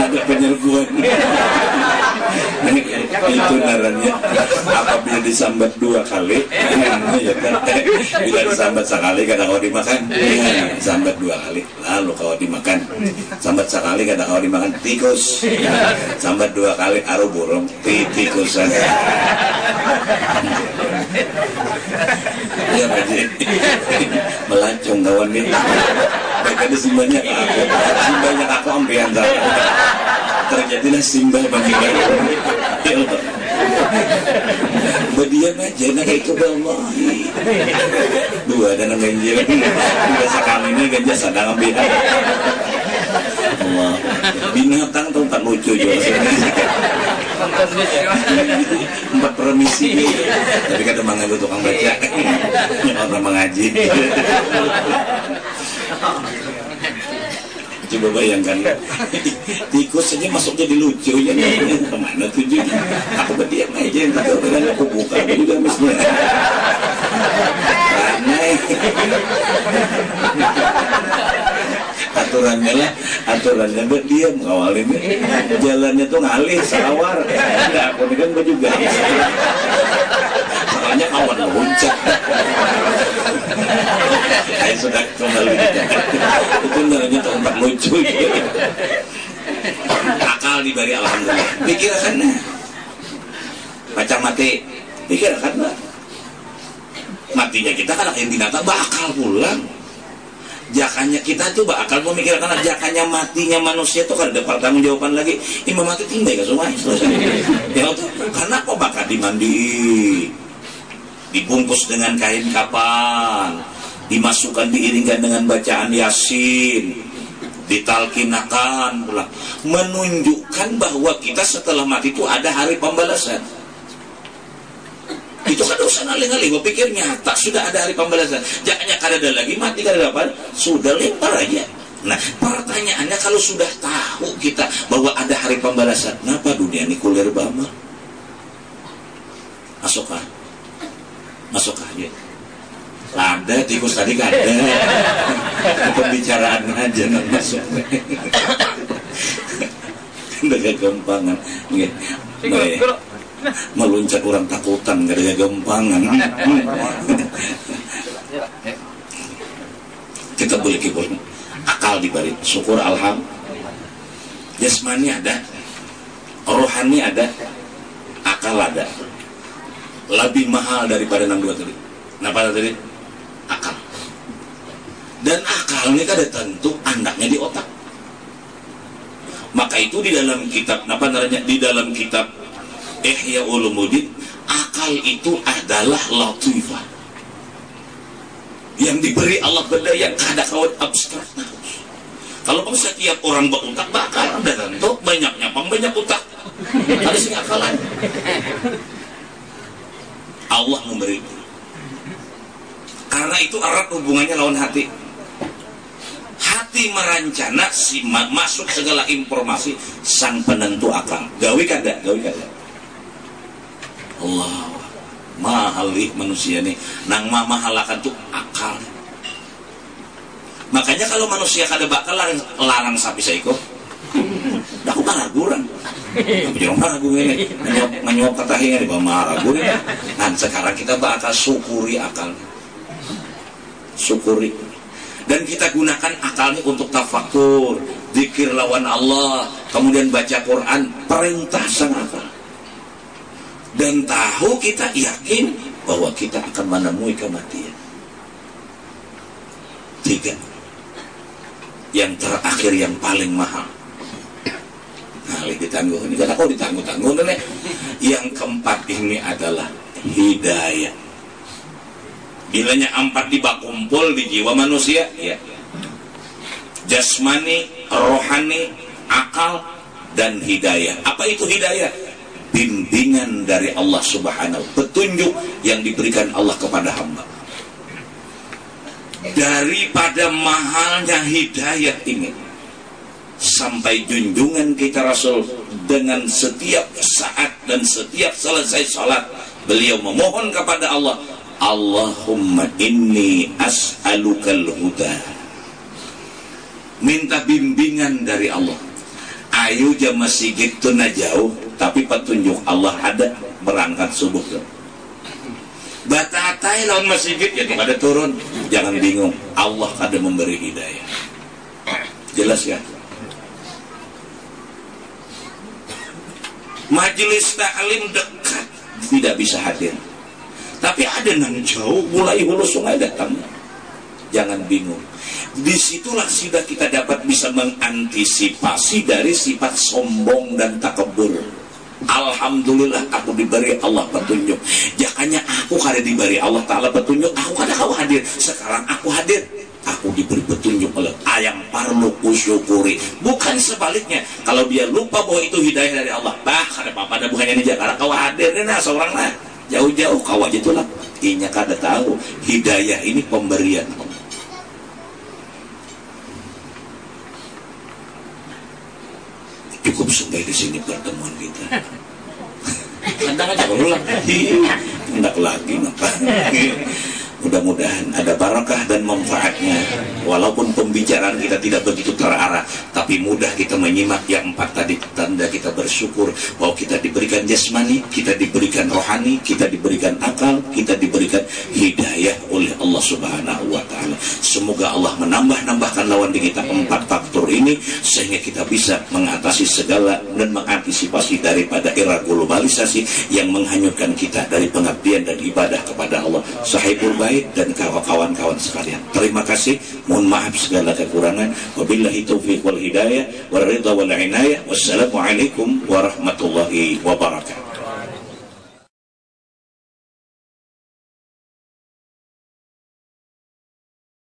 Ada penyerbuan. itu naranya apabila disambat dua kali ya kan? Bila disambat sekali kadang kau dimakan sambat dua kali lalu kau dimakan. Sambat sekali kadang kau dimakan tikus. Sambat dua kali aru burung tikusan ya Pak melancong kawan ini ada simbahnya ke aku simbahnya aku ambil terjadilah simbah bagi ya Badian aja nak itu Allah. Dua dan ganjil. Dua sekali ini ganja sadang ambil. Allah. Binatang tuh empat lucu juga. Empat permisi. Tapi kata bang gue tukang baca. Orang mengaji. Coba bayangkan Tikus saja masuk jadi lucu ya Ke mana tujuh? Aku berdiam aja yang tak tahu aku buka juga misalnya Aneh aturannya lah aturannya berdiam awal ini jalannya tuh ngalih sawar enggak aku kan juga soalnya awan memuncak saya sudah kembali itu namanya tempat lucu. Akal diberi alhamdulillah. Pikirkan macam mati. Pikirkan matinya kita kan yang binatang bakal pulang jakanya kita tuh bakal memikirkan jakanya matinya manusia tuh kan ada pertanggung jawaban lagi. Imam mati tinggal ke semua ya karena apa? Bakal dimandi dibungkus dengan kain kapan. Dimasukkan diiringkan dengan bacaan yasin. Ditalkinakan pula. Menunjukkan bahwa kita setelah mati itu ada hari pembalasan. Itu kan urusan alih-alih. Berpikir nyata sudah ada hari pembalasan. Jangannya kada lagi mati kada dapat. Sudah lempar aja. Nah pertanyaannya kalau sudah tahu kita bahwa ada hari pembalasan kenapa dunia ini kulir bama masuk kah masuk kah ya ada tikus tadi kan ada. (laughs) Pembicaraan aja nggak masuk. (laughs) Udah gampangan. Nah, meluncat orang takutan gak ada gampangan. (laughs) Kita boleh kibur akal dibalik. Syukur alham. Jasmani ada. Rohani ada. Akal ada lebih mahal daripada enam dua tadi. Kenapa tadi? Akal. Dan akal ini kan ada tentu anaknya di otak. Maka itu di dalam kitab apa namanya di dalam kitab Ihya Ulumuddin akal itu adalah latifah yang diberi Allah benda yang kada kawat abstrak. Kalau pun setiap orang berutak bakal ada tentu banyaknya pang banyak utak ada sing akalan Allah memberi. Karena itu erat hubungannya lawan hati. Hati merancana si masuk segala informasi sang penentu akal gawe kada gawe kada Allah. Mahalih manusia nih. Nang mahalakan tuh akal. Makanya kalau manusia kada bakal larang, larang sapi saiko tapi jangan marah gue ini nganyok nganyok kata bawah marah gue nah sekarang kita bakal syukuri akal syukuri dan kita gunakan akalnya untuk tafakur zikir lawan Allah kemudian baca Quran perintah sang akal dan tahu kita yakin bahwa kita akan menemui kematian. Tiga. Yang terakhir yang paling mahal. Nah, ditangguh ini kata kau ditangguh tangguh nih. Yang keempat ini adalah hidayah. Bilanya empat dibakumpul di jiwa manusia, ya. Jasmani, rohani, akal, dan hidayah. Apa itu hidayah? bimbingan dari Allah Subhanahu petunjuk yang diberikan Allah kepada hamba daripada mahalnya hidayah ini sampai junjungan kita Rasul dengan setiap saat dan setiap selesai salat beliau memohon kepada Allah Allahumma inni as'alukal huda minta bimbingan dari Allah. Ayo jam masih gitu na jauh tapi petunjuk Allah ada berangkat subuh batatai lawan masjid ya pada turun. Jangan bingung Allah ada memberi hidayah. Jelas ya majelis taklim dekat tidak bisa hadir. Tapi ada yang jauh mulai hulu sungai datang. Jangan bingung. Di situlah sudah kita dapat bisa mengantisipasi dari sifat sombong dan takabur. Alhamdulillah aku diberi Allah petunjuk. Jakanya aku kada diberi Allah Ta'ala petunjuk. Aku kada kau hadir Sekarang aku hadir Aku diberi petunjuk oleh ayam parlo kusyukuri. Bukan sebaliknya. Kalau dia lupa bahwa itu hidayah dari Allah Bah kada apa-apa bukannya di Jakarta Kau hadir nah seorang lah. Jauh-jauh kau aja itulah Inya kada tahu. Hidayah ini pemberian. Cukup sampai di sini pertemuan kita. Kadang aja ulang hendak lagi (laughs) mudah-mudahan ada barakah dan manfaatnya. Walaupun pembicaraan kita tidak begitu terarah tapi mudah kita menyimak yang empat tadi. Tanda kita bersyukur bahwa kita diberikan jasmani kita diberikan rohani kita diberikan akal kita diberikan hidayah oleh Allah subhanahu wa ta'ala. Semoga Allah menambah-nambahkan lawan di kita empat faktor ini sehingga kita bisa mengatasi segala dan mengantisipasi daripada era globalisasi yang menghanyutkan kita dari pengabdian dan ibadah kepada Allah. Sahibul baik dan kawan-kawan sekalian. Terima kasih. Mohon maaf segala kekurangan. Wabillahi taufiq wal hidayah wal ridha wal inayah. Wassalamualaikum warahmatullahi wabarakatuh.